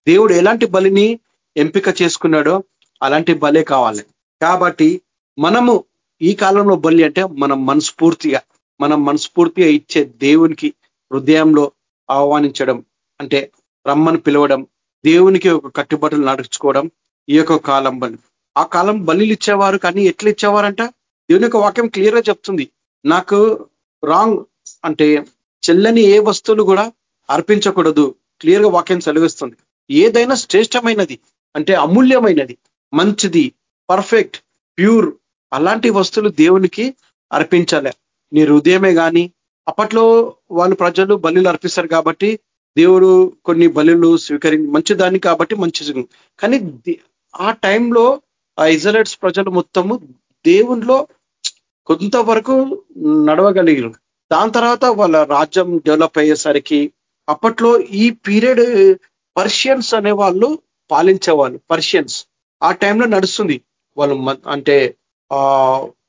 దేవుడు ఎలాంటి బలిని ఎంపిక చేసుకున్నాడో అలాంటి బలే కావాలి. కాబట్టి మనము ఈ కాలంలో బలి అంటే మనం మనస్ఫూర్తిగా మనం మనస్ఫూర్తిగా ఇచ్చే దేవునికి హృదయంలో ఆహ్వానించడం అంటే రమ్మని పిలవడం దేవునికి ఒక కట్టుబట్టలు నడుచుకోవడం ఈ యొక్క కాలం బలి. ఆ కాలం బలిలు ఇచ్చేవారు కానీ ఎట్లా ఇచ్చేవారంట? దేవుని యొక్క వాక్యం క్లియర్గా చెప్తుంది. నాకు రాంగ్ అంటే చెల్లని ఏ వస్తువులు కూడా అర్పించకూడదు. క్లియర్గా వాక్యం సెలవిస్తుంది. ఏదైనా శ్రేష్టమైనది అంటే అమూల్యమైనది మంచిది పర్ఫెక్ట్ ప్యూర్ అలాంటి వస్తువులు దేవునికి అర్పించాలి. నీ హృదయమే కానీ అప్పట్లో వాళ్ళు ప్రజలు బలులు అర్పిస్తారు కాబట్టి దేవుడు కొన్ని బలులు స్వీకరి మంచిదాన్ని కాబట్టి మంచిది. కానీ ఆ టైంలో ఆ ఇజలైట్స్ ప్రజలు మొత్తము దేవునిలో కొంతవరకు నడవగలిగారు. దాని తర్వాత వాళ్ళ రాజ్యం డెవలప్ అయ్యేసరికి అప్పట్లో ఈ పీరియడ్ పర్షియన్స్ అనే వాళ్ళు పాలించేవాళ్ళు పర్షియన్స్. ఆ టైంలో నడుస్తుంది వాళ్ళు అంటే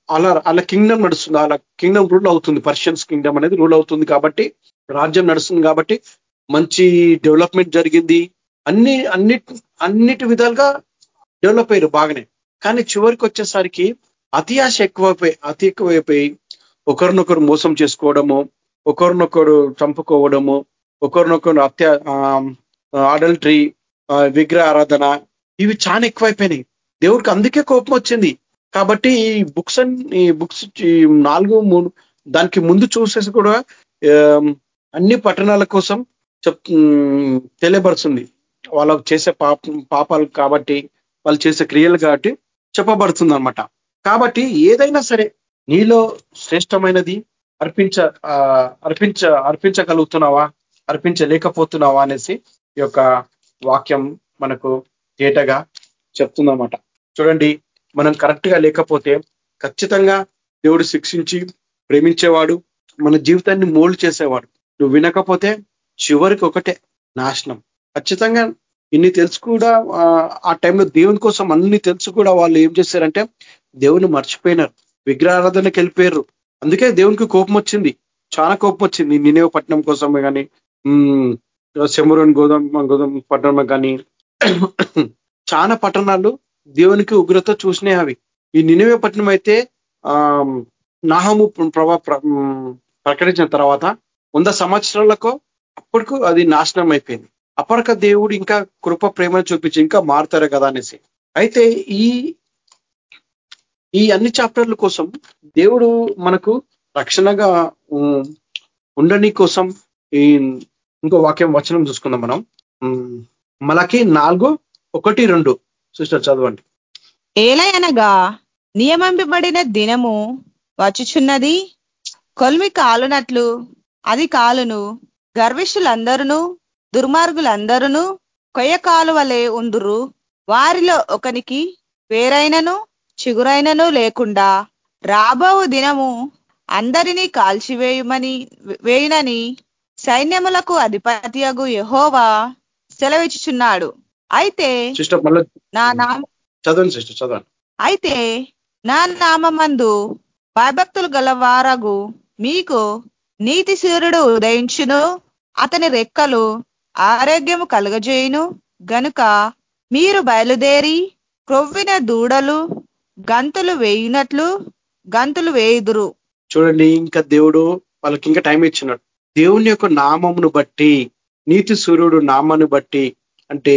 అలా అలా కింగ్డమ్ నడుస్తుంది అలా కింగ్డమ్ రూల్ అవుతుంది పర్షియన్స్ కింగ్డమ్ అనేది రూల్ అవుతుంది కాబట్టి రాజ్యం నడుస్తుంది కాబట్టి మంచి డెవలప్మెంట్ జరిగింది. అన్ని అన్నిటి అన్నిటి విధాలుగా డెవలప్ అయ్యారు బాగానే. కానీ చివరికి వచ్చేసరికి అతి ఆశ ఎక్కువైపోయి అతి ఎక్కువైపోయి ఒకరినొకరు మోసం చేసుకోవడము ఒకరినొకరు చంపుకోవడము ఒకరినొకరు అత్య అడల్టరీ విగ్రహ ఆరాధన ఇవి చాలా ఎక్కువైపోయినాయి. దేవుడికి అందుకే కోపం వచ్చింది. కాబట్టి ఈ బుక్స్ ఈ బుక్స్ నాలుగు మూడు దానికి ముందు చూసేసి కూడా అన్ని పట్టణాల కోసం చెప్ తెలియబడుతుంది వాళ్ళకు చేసే పాప పాపాలు కాబట్టి వాళ్ళు చేసే క్రియలు కాబట్టి చెప్పబడుతుంది అనమాట కాబట్టి ఏదైనా సరే నీలో శ్రేష్టమైనది అర్పించ అర్పించ అర్పించగలుగుతున్నావా? అర్పించలేకపోతున్నావా అనేసి యొక్క వాక్యం మనకు తేటగా చెప్తుందన్నమాట. చూడండి మనం కరెక్ట్గా లేకపోతే ఖచ్చితంగా దేవుడు శిక్షించి ప్రేమించేవాడు మన జీవితాన్ని మోల్డ్ చేసేవాడు. నువ్వు వినకపోతే చివరికి ఒకటే నాశనం. ఖచ్చితంగా ఇన్ని తెలుసు కూడా ఆ టైంలో దేవుని కోసం అన్ని తెలుసు కూడా వాళ్ళు ఏం చేశారంటే దేవుని మర్చిపోయినారు. విగ్రహారాధనకి వెళ్ళిపోయారు. అందుకే దేవునికి కోపం వచ్చింది. చాలా కోపం వచ్చింది. నినేవ పట్టణం కోసమే కానీ శమరుని గోదాం గోదాం పట్టణం కానీ చాలా పట్టణాలు దేవునికి ఉగ్రత చూసినాయి అవి. ఈ నినివే పట్టణం అయితే ఆ నాహము ప్రభా ప్రకటించిన తర్వాత వంద సంవత్సరాలకు అప్పటికు అది నాశనం అయిపోయింది. అప్పటిక దేవుడు ఇంకా కృప ప్రేమను చూపించి ఇంకా మారుతారు కదా అనేసి. అయితే ఈ ఈ అన్ని చాప్టర్ల కోసం దేవుడు మనకు రక్షణగా ఉండని కోసం ఈ ఇంకో వాక్యం వచనం చూసుకుందాం మనం. మలకి నాలుగు ఒకటి రెండు. సిస్టర్ చదవండి. ఏలయనగా నియమింపబడిన దినము వచ్చుచున్నది? కొల్మి కాలునట్లు అది కాలును గర్విష్ఠులందరూ దుర్మార్గులందరూ కొయ్య కాలువలే ఉందురు వారిలో ఒకనికి వేరైనను చిగురైనను లేకుండా రాబో దినము అందరినీ కాల్చివేయుమని వేయునని సైన్యములకు అధిపత్యగు యహోవా సెలవిచ్చుచున్నాడు. అయితే నా నామ చదవండి సిస్టర్ చదవండి. అయితే నా నామందు భయభక్తులు గలవారగు మీకు నీతి సూర్యుడు ఉదయించును అతని రెక్కలు ఆరోగ్యము కలుగజేయును గనుక మీరు బయలుదేరి క్రొవ్విన దూడలు గంతులు వేయునట్లు గంతులు వేయుదురు. చూడండి ఇంకా దేవుడు వాళ్ళకి ఇంకా టైం ఇచ్చినాడు. దేవుని యొక్క నామమును బట్టి నీతి సూర్యుడు నామాన్ని బట్టి అంటే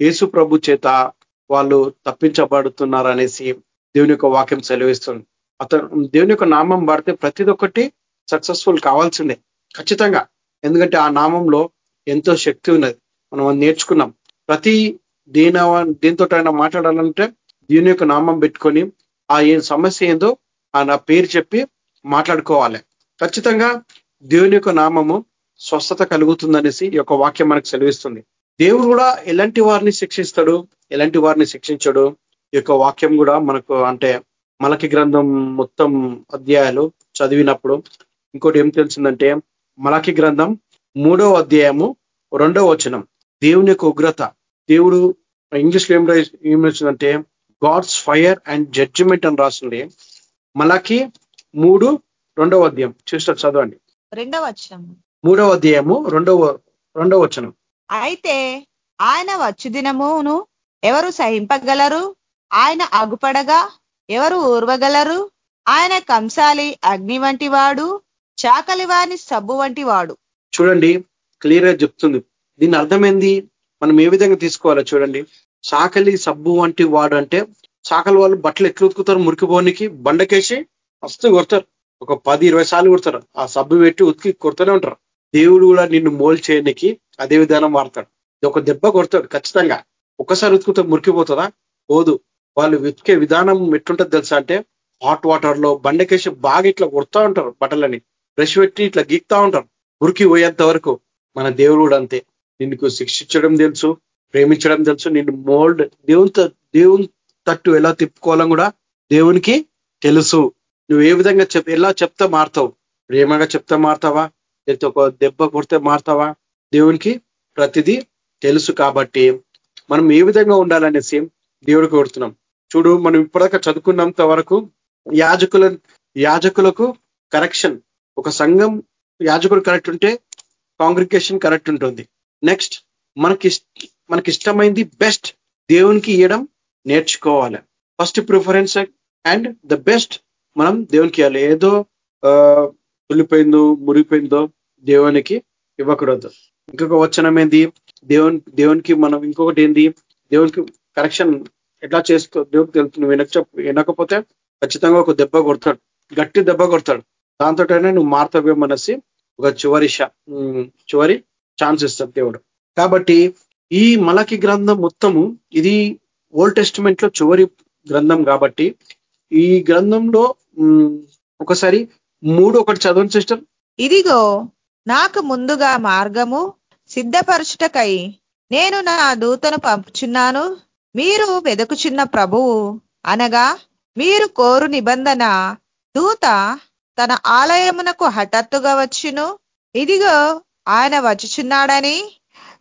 యేసు ప్రభు చేత వాళ్ళు తప్పించబడుతున్నారు అనేసి దేవుని యొక్క వాక్యం సెలవిస్తుంది. అతను దేవుని యొక్క నామం పడితే ప్రతిది ఒక్కటి సక్సెస్ఫుల్ కావాల్సిందే ఖచ్చితంగా. ఎందుకంటే ఆ నామంలో ఎంతో శక్తి ఉన్నది. మనం నేర్చుకున్నాం. ప్రతి దీన దీంతో ఆయన మాట్లాడాలంటే దీని యొక్క నామం పెట్టుకొని ఆ ఏ సమస్య ఏందో ఆ నా పేరు చెప్పి మాట్లాడుకోవాలి. ఖచ్చితంగా దేవుని యొక్క నామము స్వస్థత కలుగుతుందనేసి ఈ యొక్క వాక్యం మనకు సెలవిస్తుంది. దేవుడు కూడా ఎలాంటి వారిని శిక్షిస్తాడు? ఎలాంటి వారిని శిక్షించడు? ఈ యొక్క వాక్యం కూడా మనకు అంటే మలకి గ్రంథం మొత్తం అధ్యాయాలు చదివినప్పుడు ఇంకోటి ఏం తెలిసిందంటే మలకి గ్రంథం మూడవ అధ్యాయము రెండవ వచనం. దేవుని యొక్క ఉగ్రత. దేవుడు ఇంగ్లీష్లో ఏం ఏం వచ్చిందంటే గాడ్స్ ఫైర్ అండ్ జడ్జిమెంట్ అని రాసింది. మలకి మూడు రెండవ అధ్యాయం. చూస్తే చదవండి. రెండవ వచనం మూడవ అధ్యాయము రెండవ రెండవ వచనం. అయితే ఆయన వచ్చు దినమును ఎవరు సహింపగలరు? ఆయన అగుపడగా ఎవరు ఊర్వగలరు? ఆయన కంసాలి అగ్ని వంటి వాడు చాకలి వాని సబ్బు వంటి వాడు. చూడండి క్లియర్గా చెప్తుంది. దీని అర్థమైంది? మనం ఏ విధంగా తీసుకోవాలో చూడండి. చాకలి సబ్బు వంటి వాడు అంటే చాకలి వాళ్ళు బట్టలు ఎట్లు ఉతుకుతారు? మురికిపోనికి బండకేసి మస్తు కొడతారు. ఒక పది ఇరవై సార్లు కొడతారు. ఆ సబ్బు పెట్టి ఉతికి కొడుతూనే ఉంటారు. దేవుడు కూడా నిన్ను మోల్ చేయడానికి అదే విధానం వాడతాడు. ఒక దెబ్బ కొడతాడు ఖచ్చితంగా. ఒకసారి ఉతుకుతే మురికిపోతుందా? పోదు. వాళ్ళు ఉతికే విధానం ఎట్లుంటుంది తెలుసా అంటే హాట్ వాటర్లో బండకేసి బాగా ఇట్లా కొడతా ఉంటారు బట్టలని. బ్రష్ పెట్టి ఇట్లా గీక్తా ఉంటారు. మురికి పోయేంత వరకు మన దేవుడు కూడా అంతే. నిన్ను శిక్షించడం తెలుసు ప్రేమించడం తెలుసు నిన్ను మోల్డ్ దేవుని దేవుని తట్టు ఎలా తిప్పుకోవాలని కూడా దేవునికి తెలుసు. నువ్వు ఏ విధంగా చెప్ ఎలా చెప్తే మారుతావు? ప్రేమగా చెప్తే మారుతావా? లేకపోతే ఒక దెబ్బ కొడితే మారుతావా? దేవునికి ప్రతిదీ తెలుసు కాబట్టి మనం ఏ విధంగా ఉండాలనేసి దేవుడికి కొడుతున్నాం చూడు మనం ఇప్పటిదాకా చదువుకున్నంత వరకు యాజకుల యాజకులకు కరెక్షన్ ఒక సంఘం యాజకుడు కరెక్ట్ ఉంటే కాంగ్రిగేషన్ కరెక్ట్ ఉంటుంది. నెక్స్ట్ మనకి మనకి ఇష్టమైంది బెస్ట్ దేవునికి ఇవ్వడం నేర్చుకోవాలి. First preference and the best మనం దేవునికి ఇవ్వాలి. ఏదో తుల్లిపోయిందో మురిగిపోయిందో దేవునికి ఇవ్వకూడదు. ఇంకొక వచనం ఏంది? దేవుని దేవునికి మనం ఇంకొకటి ఏంది? దేవునికి కరెక్షన్ ఎట్లా చేసుకో దేవుడికి తెలుసు నువ్వు వినక వినకపోతే ఖచ్చితంగా ఒక దెబ్బ కొడతాడు. గట్టి దెబ్బ కొడతాడు. దాంతోటనే నువ్వు మారుతావేమనేసి ఒక చివరి చివరి ఛాన్స్ ఇస్తాడు దేవుడు. కాబట్టి ఈ మలకి గ్రంథం మొత్తము ఇది ఓల్డ్ టెస్టిమెంట్లో చివరి గ్రంథం కాబట్టి ఈ గ్రంథంలో ఒకసారి మూడు ఒకటి చదవండి సిస్టర్. ఇదిగో నాకు ముందుగా మార్గము సిద్ధపరచుటకై నేను నా దూతను పంపుచున్నాను. మీరు వెదకుచున్న ప్రభువు అనగా మీరు కోరు నిబంధన దూత తన ఆలయమునకు హఠాత్తుగా వచ్చును. ఇదిగో ఆయన వచ్చుచున్నాడని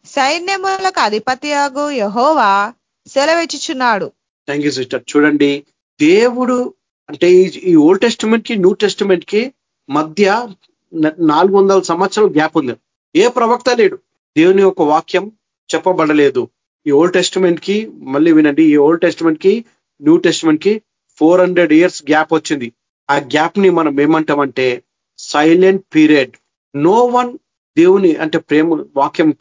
సైన్యములకు అధిపతియాగు యహోవా సెలవిచ్చుచున్నాడు. థ్యాంక్ యూ సిస్టర్ చూడండి దేవుడు అంటే ఈ ఓల్డ్ టెస్టిమెంట్కి న్యూ టెస్టిమెంట్కి మధ్య నాలుగు వందల సంవత్సరాల గ్యాప్ ఉంది. ఏ ప్రవక్త లేడు. దేవుని యొక్క వాక్యం చెప్పబడలేదు. ఈ ఓల్డ్ టెస్టిమెంట్కి మళ్ళీ వినండి ఈ ఓల్డ్ టెస్టిమెంట్కి న్యూ టెస్టిమెంట్కి ఫోర్ హండ్రెడ్ ఇయర్స్ గ్యాప్ వచ్చింది. ఆ గ్యాప్ని మనం ఏమంటామంటే సైలెంట్ పీరియడ్ నో వన్ దేవుని అంటే ప్రేమ వాక్యం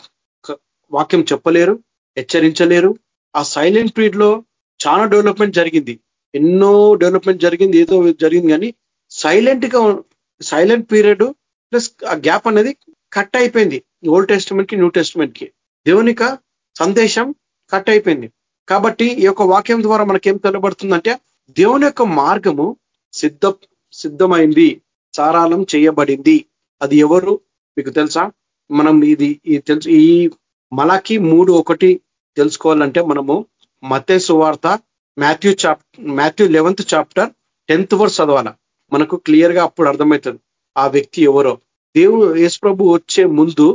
వాక్యం చెప్పలేరు హెచ్చరించలేరు. ఆ సైలెంట్ పీరియడ్లో చాలా డెవలప్మెంట్ జరిగింది. ఎన్నో డెవలప్మెంట్ జరిగింది ఏదో జరిగింది కానీ సైలెంట్గా సైలెంట్ పీరియడ్ ప్లస్ ఆ గ్యాప్ అనేది కట్ అయిపోయింది. ఓల్డ్ టెస్ట్మెంట్కి న్యూ టెస్ట్మెంట్కి. దేవునిక సందేశం కట్ అయిపోయింది. కాబట్టి ఈ యొక్క వాక్యం ద్వారా మనకేం తెలబడుతుందంటే దేవుని యొక్క మార్గము సిద్ధ సిద్ధమైంది సారాలం చేయబడింది. అది ఎవరు? మీకు తెలుసా? మనం ఇది తెలుసు ఈ మలాకి మూడు ఒకటి తెలుసుకోవాలంటే మనము మతే సువార్త Matthew chap Matthew eleventh chapter tenth verse చదవాల? మనకు క్లియర్గా అప్పుడు అర్థమవుతుంది. ఆ వ్యక్తి ఎవరో. దేవుడు యేసుప్రభు వచ్చే ముందు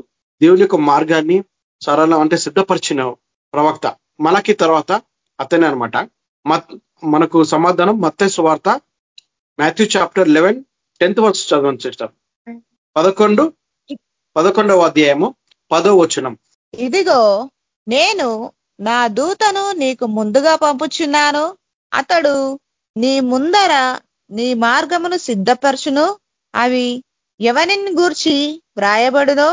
దేవుని యొక్క మార్గాన్ని సరళం అంటే సిద్ధపరిచిన ప్రవక్త. మనకి తర్వాత అతనే అనమాట మనకు సమాధానం మత్తే సువార్త Matthew chapter eleven tenth verse చదవండి సిస్టర్. పదకొండు పదకొండవ అధ్యాయము పదో వచనం. ఇదిగో నేను నా దూతను నీకు ముందుగా పంపుచున్నాను. అతడు నీ ముందర నీ మార్గమును సిద్ధపరచును. అవి ఎవరిని గూర్చి వ్రాయబడునో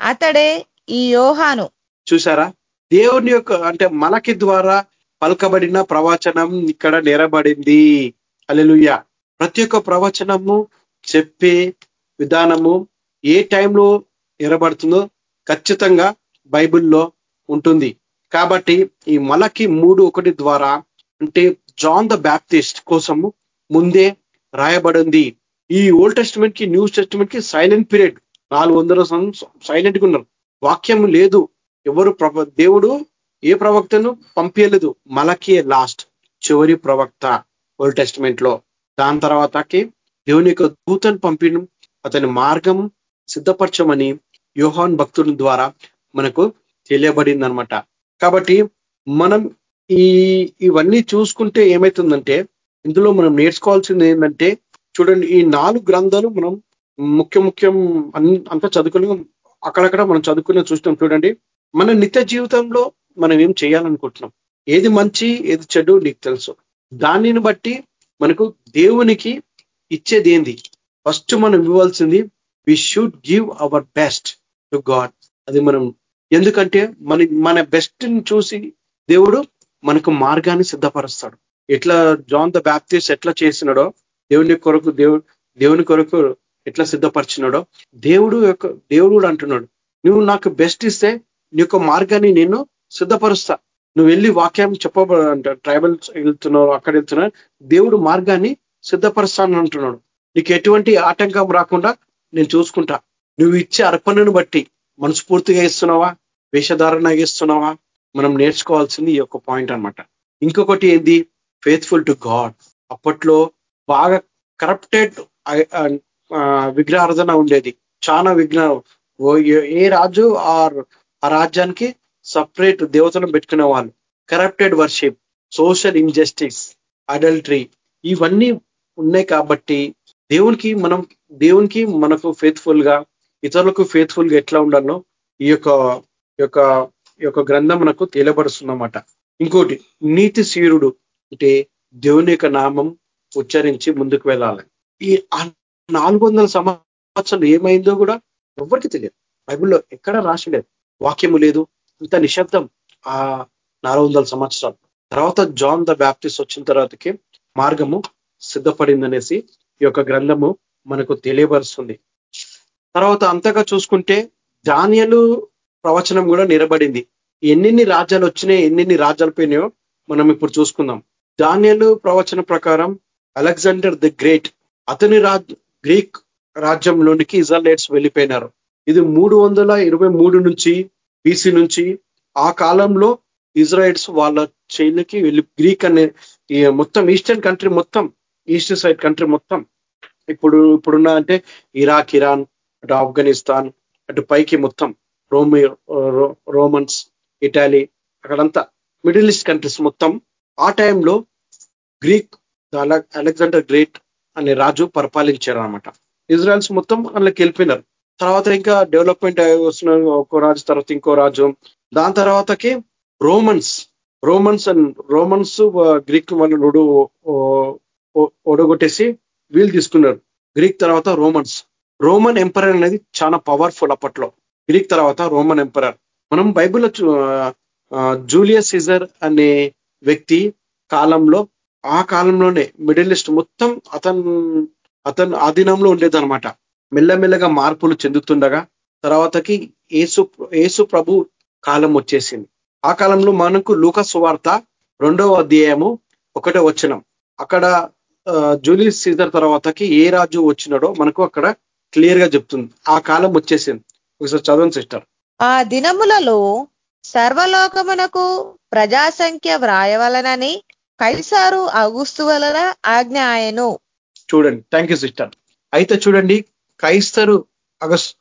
అతడే ఈ యోహాను. చూసారా దేవుని యొక్క అంటే మనకి ద్వారా పలకబడిన ప్రవచనం ఇక్కడ నేరబడింది. అలెలుయ్య ప్రతి ఒక్క ప్రవచనము చెప్పే విధానము ఏ టైంలో ఎరబడుతుందో ఖచ్చితంగా బైబిల్లో ఉంటుంది. కాబట్టి ఈ మలకి మూడు ఒకటి ద్వారా అంటే జాన్ ద బ్యాప్టిస్ట్ కోసము ముందే రాయబడింది. ఈ ఓల్డ్ టెస్ట్మెంట్కి న్యూస్ టెస్టిమెంట్కి సైలెంట్ పీరియడ్. నాలుగు వందల సైలెంట్గా ఉన్నారు. వాక్యం లేదు. ఎవరు దేవుడు ఏ ప్రవక్తను పంపించలేదు మలకి లాస్ట్ చివరి ప్రవక్త ఓల్డ్ టెస్ట్మెంట్లో. దాని తర్వాతకి దేవుని యొక్క దూతను పంపిణం అతని మార్గం సిద్ధపరచమని యోహాన్ భక్తుల ద్వారా మనకు తెలియబడింది అనమాట కాబట్టి మనం ఈ ఇవన్నీ చూసుకుంటే ఏమవుతుందంటే ఇందులో మనం నేర్చుకోవాల్సింది ఏంటంటే చూడండి ఈ నాలుగు గ్రంథాలు మనం ముఖ్య ముఖ్యం అంతా చదువుకుని అక్కడక్కడ మనం చదువుకునే చూస్తాం చూడండి. మన నిత్య జీవితంలో మనం ఏం చేయాలనుకుంటున్నాం? ఏది మంచి ఏది చెడు నీకు తెలుసు. దానిని బట్టి మనకు దేవునికి ఇచ్చేది ఏంది? ఫస్ట్ మనం ఇవ్వాల్సింది we should give our best to God అది మనం ఎందుకంటే మన మన బెస్ట్ని చూసి దేవుడు మనకు మార్గాన్ని సిద్ధపరుస్తాడు. ఎట్లా జాన్ ద బ్యాప్టిస్ట్ ఎట్లా చేసినాడో దేవుని కొరకు దేవుడు దేవుని కొరకు ఎట్లా సిద్ధపరిచినాడో దేవుడు యొక్క దేవుడు అంటున్నాడు నువ్వు నాకు బెస్ట్ ఇస్తే నీ యొక్క మార్గాన్ని నేను సిద్ధపరుస్తా. నువ్వు వెళ్ళి వాక్యం చెప్పబ ట్రైబల్స్ వెళ్తున్నావు అక్కడ వెళ్తున్నా దేవుడు మార్గాన్ని సిద్ధపరుస్తాను అంటున్నాడు. నీకు ఎటువంటి ఆటంకం రాకుండా నేను చూసుకుంటా. నువ్వు ఇచ్చే అర్పణను బట్టి మనస్ఫూర్తిగా ఇస్తున్నావా? వేషధారణగా ఇస్తున్నావా? మనం నేర్చుకోవాల్సింది ఈ యొక్క పాయింట్ అనమాట ఇంకొకటి ఏంది? ఫేత్ఫుల్ టు గాడ్ అప్పట్లో బాగా కరప్టెడ్ విగ్రహార్థన ఉండేది. చాలా విఘ్న ఏ రాజు ఆ రాజ్యానికి సపరేట్ దేవతలను పెట్టుకునే వాళ్ళు corrupted worship social injustice adultery ఇవన్నీ ఉన్నాయి కాబట్టి దేవునికి మనం దేవునికి మనకు ఫేత్ఫుల్గా ఇతరులకు ఫేత్ఫుల్గా ఎట్లా ఉండాలో ఈ యొక్క యొక్క యొక్క గ్రంథం మనకు తెలియబడుతుందన్నమాట ఇంకోటి నీతి శీరుడు అంటే దేవుని యొక్క నామం ఉచ్చరించి ముందుకు వెళ్ళాలి. ఈ నాలుగు వందల సంవత్సరాలు ఏమైందో కూడా ఎవరికి తెలియదు. బైబిల్లో ఎక్కడ రాసలేదు వాక్యము లేదు. ఇంత నిశ్శబ్దం ఆ నాలుగు వందల సంవత్సరాలు. తర్వాత జాన్ ద బ్యాప్టిస్ట్ వచ్చిన తర్వాతకి మార్గము సిద్ధపడిందనేసి ఈ యొక్క గ్రంథము మనకు తెలియపరుస్తుంది. తర్వాత అంతగా చూసుకుంటే ధాన్యాలు ప్రవచనం కూడా నిలబడింది. ఎన్నిన్ని రాజ్యాలు వచ్చినాయి ఎన్నిన్ని రాజ్యాలు పోయినాయో మనం ఇప్పుడు చూసుకుందాం. ధాన్యాలు ప్రవచన ప్రకారం అలెగ్జాండర్ ది గ్రేట్ అతని రాజ్ గ్రీక్ రాజ్యంలోనికి ఇజ్రాయలైట్స్ వెళ్ళిపోయినారు. ఇది మూడు నుంచి బీసీ నుంచి ఆ కాలంలో ఇజ్రాయిల్స్ వాళ్ళ చైన్లకి వెళ్ళి గ్రీక్ అనే మొత్తం ఈస్టర్న్ కంట్రీ మొత్తం ఈస్ట్ సైడ్ కంట్రీ మొత్తం ఇప్పుడు ఇప్పుడున్న అంటే ఇరాక్ ఇరాన్ అటు ఆఫ్ఘనిస్తాన్ అటు పైకి మొత్తం రోమి రోమన్స్ ఇటాలీ అక్కడంతా మిడిల్ ఈస్ట్ కంట్రీస్ మొత్తం ఆ టైంలో గ్రీక్ అలెగ్జాండర్ గ్రేట్ అనే రాజు పరిపాలించారు అనమాట ఇజ్రాయల్స్ మొత్తం అందులోకి వెళ్ళిపోయినారు. తర్వాత ఇంకా డెవలప్మెంట్ వస్తున్న ఒక్కో రాజు తర్వాత ఇంకో రాజు. దాని తర్వాతకి Romans Romans and Romans Greek వాళ్ళు ఓడగొట్టేసి వీళ్ళు తీసుకున్నారు. గ్రీక్ తర్వాత రోమన్స్. రోమన్ ఎంపరర్ అనేది చాలా పవర్ఫుల్ అప్పట్లో. గ్రీక్ తర్వాత రోమన్ ఎంపరర్ మనం బైబుల్లో జూలియస్ సీజర్ అనే వ్యక్తి కాలంలో ఆ కాలంలోనే మిడిల్ ఈస్ట్ మొత్తం అతను అతను ఆధీనంలో ఉండేదనమాట మెల్లమెల్లగా మార్పులు చెందుతుండగా తర్వాతకి ఏసు ఏసు ప్రభు కాలం వచ్చేసింది. ఆ కాలంలో మనకు లూక సువార్త రెండవ అధ్యాయము ఒకటే వచ్చినం అక్కడ జూలియస్ సీజర్ తర్వాతకి ఏ రాజు వచ్చినాడో మనకు అక్కడ క్లియర్గా చెప్తుంది. ఆ కాలం వచ్చేసింది. ఒకసారి చదవండి సిస్టర్. ఆ దినములలో సర్వలోకమునకు ప్రజాసంఖ్య వ్రాయవలనని కైసారు అగుస్తు వలన ఆజ్ఞ ఆయను. చూడండి. థ్యాంక్ యూ సిస్టర్ అయితే చూడండి కైస్తరు అగస్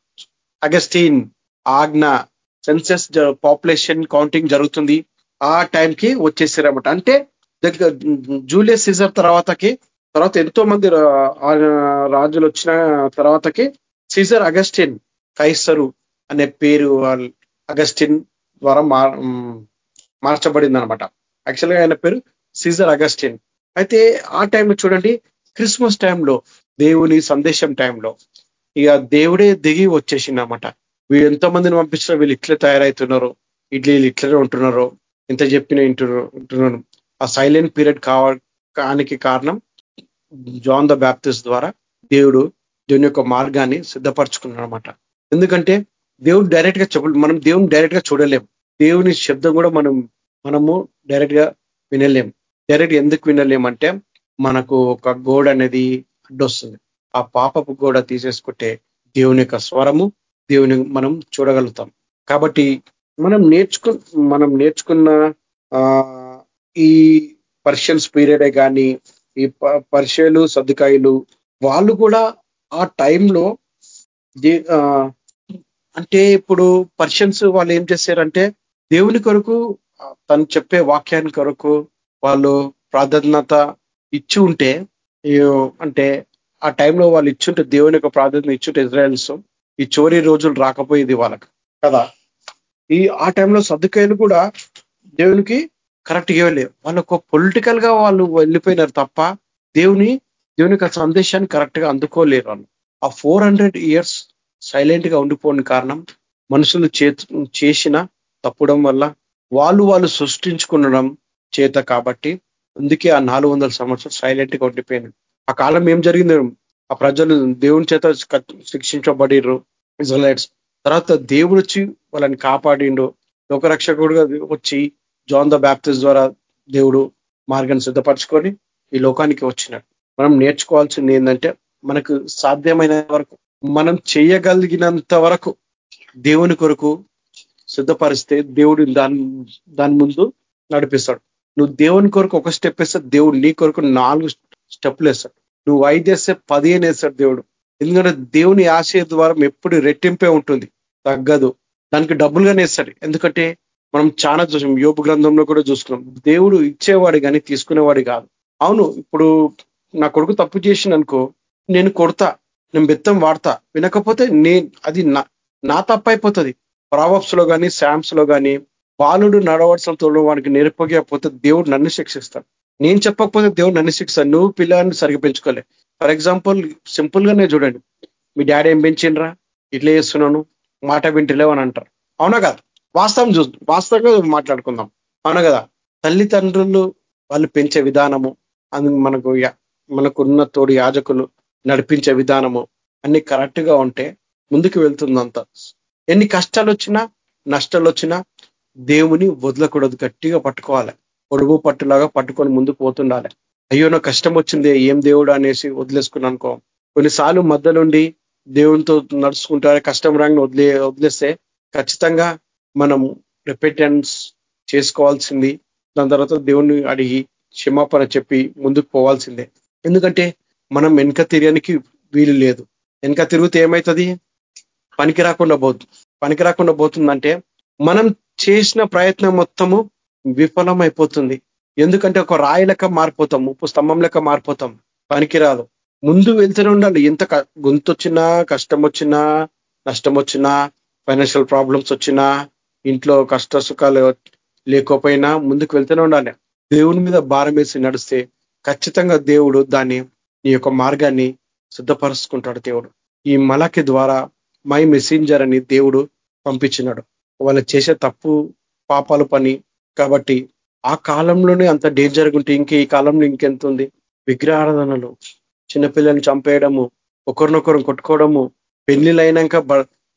అగస్టీన్ ఆజ్ఞ సెన్సెస్ పాపులేషన్ కౌంటింగ్ జరుగుతుంది. ఆ టైంకి వచ్చేసారన్నమాట. అంటే దగ్గర జూలియస్ సీజర్ తర్వాతకి తర్వాత ఎంతో మంది రాజులు వచ్చిన తర్వాతకి సీజర్ అగస్టిన్ కైసరు అనే పేరు అగస్టిన్ ద్వారా మార్చబడింది అనమాట యాక్చువల్గా ఆయన పేరు సీజర్ అగస్టిన్. అయితే ఆ టైంలో చూడండి క్రిస్మస్ టైంలో దేవుని సందేశం టైంలో ఇక దేవుడే దిగి వచ్చేసింది అనమాట వీళ్ళు ఎంతో మందిని పంపించిన వీళ్ళు ఇట్లే తయారవుతున్నారు ఇడ్లీలు ఇట్లనే ఉంటున్నారు ఎంత చెప్పిన ఉంటున్నారు ఆ సైలెంట్ పీరియడ్ కావడానికి కారణం జాన్ ద బ్యాప్టిస్ ద్వారా దేవుడు దేవుని యొక్క మార్గాన్ని సిద్ధపరచుకున్నాడు అనమాట ఎందుకంటే దేవుడు డైరెక్ట్గా చెప్ప మనం దేవుని డైరెక్ట్గా చూడలేము దేవుని శబ్దం కూడా మనం మనము డైరెక్ట్గా వినలేము డైరెక్ట్ ఎందుకు వినలేమంటే మనకు ఒక గోడ అనేది అడ్డొస్తుంది. ఆ పాపపు గోడ తీసేసుకుంటే దేవుని యొక్క స్వరము దేవుని మనం చూడగలుగుతాం. కాబట్టి మనం నేర్చుకు మనం నేర్చుకున్న ఈ పర్షియన్స్ పీరియడే కానీ ఈ పరిచయలు సర్దుకాయలు వాళ్ళు కూడా ఆ టైంలో అంటే ఇప్పుడు పర్షన్స్ వాళ్ళు ఏం చేశారంటే దేవుని కొరకు తను చెప్పే వాక్యాన్ని కొరకు వాళ్ళు ప్రాధాన్యత ఇచ్చి ఉంటే అంటే ఆ టైంలో వాళ్ళు ఇచ్చుంటే దేవుని యొక్క ప్రాధాన్యత ఇచ్చుంటే ఇజ్రాయల్స్ ఈ చోరీ రోజులు రాకపోయేది వాళ్ళకి కదా? ఈ ఆ టైంలో సర్దుకాయలు కూడా దేవునికి కరెక్ట్గా ఇవ్వలేదు వాళ్ళకు పొలిటికల్గా వాళ్ళు వెళ్ళిపోయినారు తప్ప దేవుని దేవుని యొక్క సందేశాన్ని కరెక్ట్గా అందుకోలేరు వాళ్ళు. ఆ ఫోర్ హండ్రెడ్ ఇయర్స్ సైలెంట్గా ఉండిపోయిన కారణం మనుషులు చేసిన తప్పడం వల్ల వాళ్ళు వాళ్ళు సృష్టించుకునడం చేత కాబట్టి అందుకే ఆ నాలుగు వందల సంవత్సరం సైలెంట్గా ఉండిపోయినాడు ఆ కాలం ఏం జరిగింది ఆ ప్రజలు దేవుని చేత శిక్షించబడిరు ఇజ్రాలైట్స్ తర్వాత దేవుడు వచ్చి వాళ్ళని కాపాడిండు. లోకరక్షకుడుగా వచ్చి జాన్ ద బ్యాప్టిస్ ద్వారా దేవుడు మార్గాన్ని సిద్ధపరచుకొని ఈ లోకానికి వచ్చినాడు. మనం నేర్చుకోవాల్సింది ఏంటంటే మనకు సాధ్యమైన వరకు మనం చేయగలిగినంత వరకు దేవుని కొరకు సిద్ధపరిస్తే దేవుడు దాని దాని ముందు నడిపిస్తాడు. నువ్వు దేవుని కొరకు ఒక స్టెప్ వేస్తే దేవుడు నీ కొరకు నాలుగు స్టెప్లు వేస్తాడు. నువ్వు ఐదు వేస్తే పదిహేను వేస్తాడు దేవుడు. ఎందుకంటే దేవుని ఆశయ ద్వారా ఎప్పుడు రెట్టింపే ఉంటుంది. తగ్గదు. దానికి డబ్బులుగానే వేస్తాడు. ఎందుకంటే మనం చాలా చూసాం. యోపు గ్రంథంలో కూడా చూసుకున్నాం. దేవుడు ఇచ్చేవాడు కానీ తీసుకునేవాడు కాదు. అవును ఇప్పుడు నా కొడుకు తప్పు చేసిన అనుకో నేను కొడతా నేను బెత్తం వాడతా. వినకపోతే నేను అది నా తప్పు అయిపోతుంది ప్రావప్స్లో కానీ శామ్స్లో కానీ బాలుడు నడవలసిన తోడు వానికి నేర్పకపోతే దేవుడు నన్ను శిక్షిస్తాడు. నేను చెప్పకపోతే దేవుడు నన్ను శిక్షిస్తాను నువ్వు పిల్లల్ని సరిగ్గా పెంచుకోలే. ఫర్ ఎగ్జాంపుల్ సింపుల్ గానే చూడండి. మీ డాడీ ఏం పెంచిండ్రా? ఇట్లా చేస్తున్నాను మాట వింటలేవు అని అంటారు. అవునా కాదు? వాస్తవం చూ వాస్తవంగా మాట్లాడుకుందాం. అవునా కదా? తల్లిదండ్రులు వాళ్ళు పెంచే విధానము అది మనకు మనకున్న తోడు యాజకులు నడిపించే విధానము అన్ని కరెక్ట్గా ఉంటే ముందుకు వెళ్తుందంత. ఎన్ని కష్టాలు వచ్చినా నష్టాలు వచ్చినా దేవుని వదలకూడదు గట్టిగా పట్టుకోవాలి. పొడుగు పట్టులాగా పట్టుకొని ముందుకు పోతుండాలి. అయ్యో నా కష్టం వచ్చింది ఏం దేవుడు అనేసి వదిలేసుకున్నాను అనుకో కొన్నిసార్లు మధ్యలోండి దేవునితో నడుచుకుంటారే కష్టం రాంగ్ వదిలే వదిలేస్తే ఖచ్చితంగా మనం రిపెటెన్స్ చేసుకోవాల్సింది. దాని తర్వాత దేవుణ్ణి అడిగి క్షమాపణ చెప్పి ముందుకు పోవాల్సిందే. ఎందుకంటే మనం వెనక తిరగనికి వీలు లేదు. వెనక తిరిగితే ఏమవుతుంది పనికి రాకుండా పోతుంది పనికి రాకుండా పోతుందంటే మనం చేసిన ప్రయత్నం మొత్తము విఫలమైపోతుంది. ఎందుకంటే ఒక రాయి లెక్క మారిపోతాం ఉప్పు స్తంభం లెక్క మారిపోతాం. పనికి రాదు. ముందు వెళ్తూనే ఉండాలి. ఎంత గొంతు వచ్చినా కష్టం వచ్చినా నష్టం వచ్చినా ఫైనాన్షియల్ ప్రాబ్లమ్స్ వచ్చినా ఇంట్లో కష్ట సుఖాలు లేకపోయినా ముందుకు వెళ్తూనే ఉండాలి. దేవుని మీద భారం వేసి నడిస్తే ఖచ్చితంగా దేవుడు దాన్ని నీ యొక్క మార్గాన్ని సిద్ధపరుచుకుంటాడు దేవుడు. ఈ మలకి ద్వారా మై మెసెంజర్ అని దేవుడు పంపించినాడు. వాళ్ళు చేసే తప్పు పాపాలు పని కాబట్టి ఆ కాలంలోనే అంత డేంజర్ ఉంటే ఇంకే ఈ కాలంలో ఇంకెంత ఉంది? విగ్రహారాధనలు చిన్నపిల్లల్ని చంపేయడము ఒకరినొకరు కొట్టుకోవడము పెళ్ళిలైనాక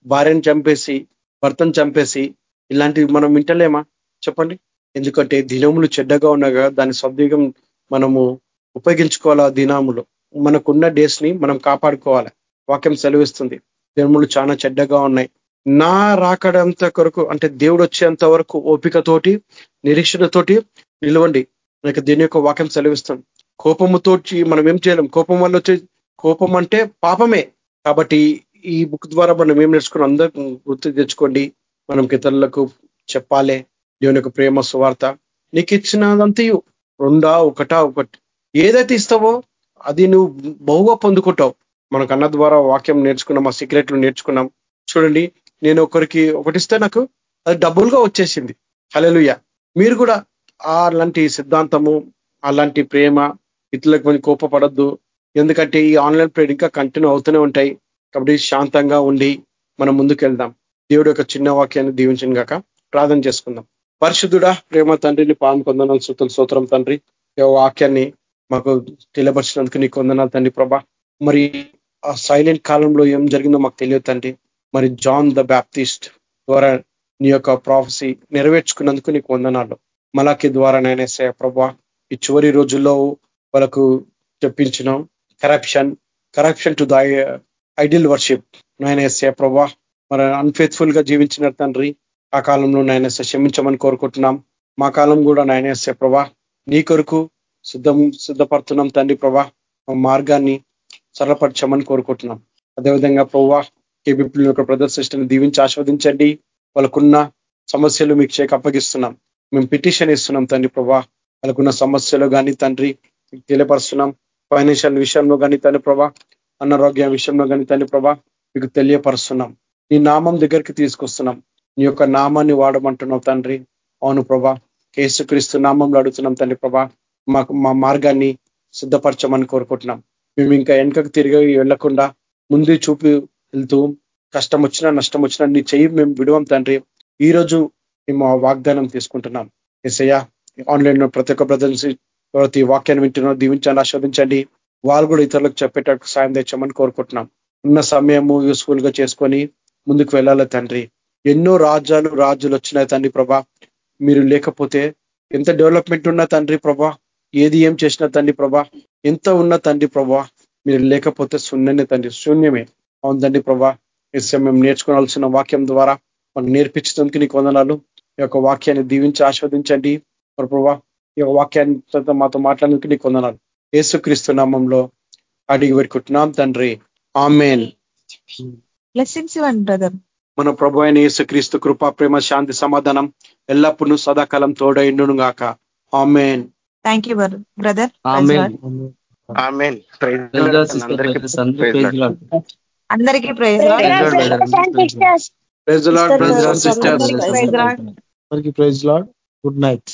భార్యను చంపేసి భర్తను చంపేసి ఇలాంటివి మనం వింటలేమా? చెప్పండి. ఎందుకంటే దినములు చెడ్డగా ఉండగా దాని సద్విగం మనము ఉపయోగించుకోవాలా దినాములు? మనకున్న డేస్ని మనం కాపాడుకోవాలి? వాక్యం సెలవిస్తుంది. దినములు చాలా చెడ్డగా ఉన్నాయి. నా రాకడంత కొరకు అంటే దేవుడు వచ్చేంత వరకు ఓపికతోటి నిరీక్షణతోటి నిలవండి. నాకు దీని యొక్క వాక్యం సెలవిస్తుంది. కోపముతోటి మనం ఏం చేయలేం. కోపం వల్ల వచ్చే కోపం అంటే పాపమే. కాబట్టి ఈ బుక్ ద్వారా మనం ఏం నేర్చుకుని అందరూ గుర్తు తెచ్చుకోండి. మనం ఇతరులకు చెప్పాలి. దేవుని యొక్క ప్రేమ సువార్త నీకు ఇచ్చినదంతయు రెండా ఒకటా ఒకటి. ఏదైతే ఇస్తావో అది నువ్వు బహుగా పొందుకుంటావు. మనకు అన్న ద్వారా వాక్యం నేర్చుకున్నాం ఆ సీక్రెట్లు నేర్చుకున్నాం. చూడండి నేను ఒకరికి ఒకటిస్తే నాకు అది డబ్బులుగా వచ్చేసింది. హలెలుయ మీరు కూడా అలాంటి సిద్ధాంతము అలాంటి ప్రేమ ఇతరులకు కొంచెం కోపపడద్దు. ఎందుకంటే ఈ ఆన్లైన్ ప్రేడ్ ఇంకా కంటిన్యూ అవుతూనే ఉంటాయి. కాబట్టి శాంతంగా ఉండి మనం ముందుకు వెళ్దాం దేవుడు యొక్క చిన్న వాక్యాన్ని దీవించిన గాక ప్రార్థన చేసుకుందాం. పరిశుద్ధుడా ప్రేమ తండ్రిని పాము కొందనాలు సూతలు సూత్రం తండ్రి. వాక్యాన్ని మాకు తెలియపరిచినందుకు నీకు వందనాలు తండ్రి ప్రభా. మరి ఆ సైలెంట్ కాలంలో ఏం జరిగిందో మాకు తెలియదు తండ్రి. మరి జాన్ ద బ్యాప్టిస్ట్ ద్వారా నీ యొక్క ప్రాఫెసీ నెరవేర్చుకున్నందుకు నీకు వందనాలు. మలాకి ద్వారా నేనేసే ప్రభా ఈ చివరి రోజుల్లో వాళ్ళకు చెప్పించిన corruption corruption to the ideal worship నాయనేసే ప్రభా మరి అన్ఫేత్ఫుల్గా జీవించిన తండ్రి ఆ కాలంలో నాయన క్షమించమని కోరుకుంటున్నాం. మా కాలం కూడా నాయన ప్రభా నీ కొరకు సిద్ధం సిద్ధపడుతున్నాం తండ్రి ప్రభా. మార్గాన్ని సరళపరచమని కోరుకుంటున్నాం. అదేవిధంగా ప్రభా కేబీపీ యొక్క ప్రదర్శిష్టని దీవించి ఆస్వాదించండి వాళ్ళకున్న సమస్యలు మీకు చేక అప్పగిస్తున్నాం. మేము పిటిషన్ ఇస్తున్నాం తండ్రి ప్రభా. వాళ్ళకున్న సమస్యలు కానీ తండ్రి తెలియపరుస్తున్నాం. ఫైనాన్షియల్ విషయంలో కానీ తండ్రి ప్రభా అనారోగ్య విషయంలో కానీ తండ్రి ప్రభా మీకు తెలియపరుస్తున్నాం. నీ నామం దగ్గరికి తీసుకొస్తున్నాం. నీ యొక్క నామాన్ని వాడమంటున్నావు తండ్రి. అవును ప్రభా. కేసుక్రీస్తు నామంలో అడుగుతున్నాం తండ్రి ప్రభా. మాకు మా మార్గాన్ని సిద్ధపరచమని కోరుకుంటున్నాం. మేము ఇంకా వెనకకు తిరిగి వెళ్ళకుండా ముందు చూపి వెళ్తూ కష్టం వచ్చినా నష్టం వచ్చినా నీ చెయ్యి మేము విడవం తండ్రి. ఈ రోజు మేము ఆ వాగ్దానం తీసుకుంటున్నాం. ఎస్ఐయా ఆన్లైన్లో ప్రతి ఒక్క బ్రదర్స్ ప్రతి వాక్యాన్ని వింటున్నాం దీవించండి ఆస్వాదించండి వాళ్ళు కూడా ఇతరులకు చెప్పేటట్టు సాయం తెచ్చామని కోరుకుంటున్నాం. ఉన్న సమయము యూస్ఫుల్గా చేసుకొని ముందుకు వెళ్ళాలి తండ్రి? ఎన్నో రాజ్యాలు రాజులు వచ్చినాయి తండ్రి ప్రభా. మీరు లేకపోతే ఎంత డెవలప్మెంట్ ఉన్నా తండ్రి ప్రభా ఏది ఏం చేసినా తండ్రి ప్రభా ఎంత ఉన్న తండ్రి ప్రభా మీరు లేకపోతే శూన్యమే తండ్రి శూన్యమే. అవును తండ్రి ప్రభా ఎస్ఎం మేము నేర్చుకోవాల్సిన వాక్యం ద్వారా మనం నేర్పించడానికి నీకు వందనాలు. ఈ యొక్క వాక్యాన్ని దీవించి ఆస్వాదించండి ప్రభా ఈ యొక్క వాక్యాన్ని మాతో మాట్లాడడానికి నీకు వందనాలు. ఏసుక్రీస్తు నామంలో అడిగి పెట్టుకుంటున్నాం తండ్రి. ఆమెన్. బ్లెస్సింగ్స్ ఇవ్వండి బ్రదర్ మన ప్రభు అయిన యేసుక్రీస్తు కృప ప్రేమ శాంతి సమాధానం ఎల్లప్పుడూ సదాకాలం తోడైండును గాక. ఆమెన్ థ్యాంక్ యూ బ్రదర్ అందరికీ praise. Praise lord praise lord good night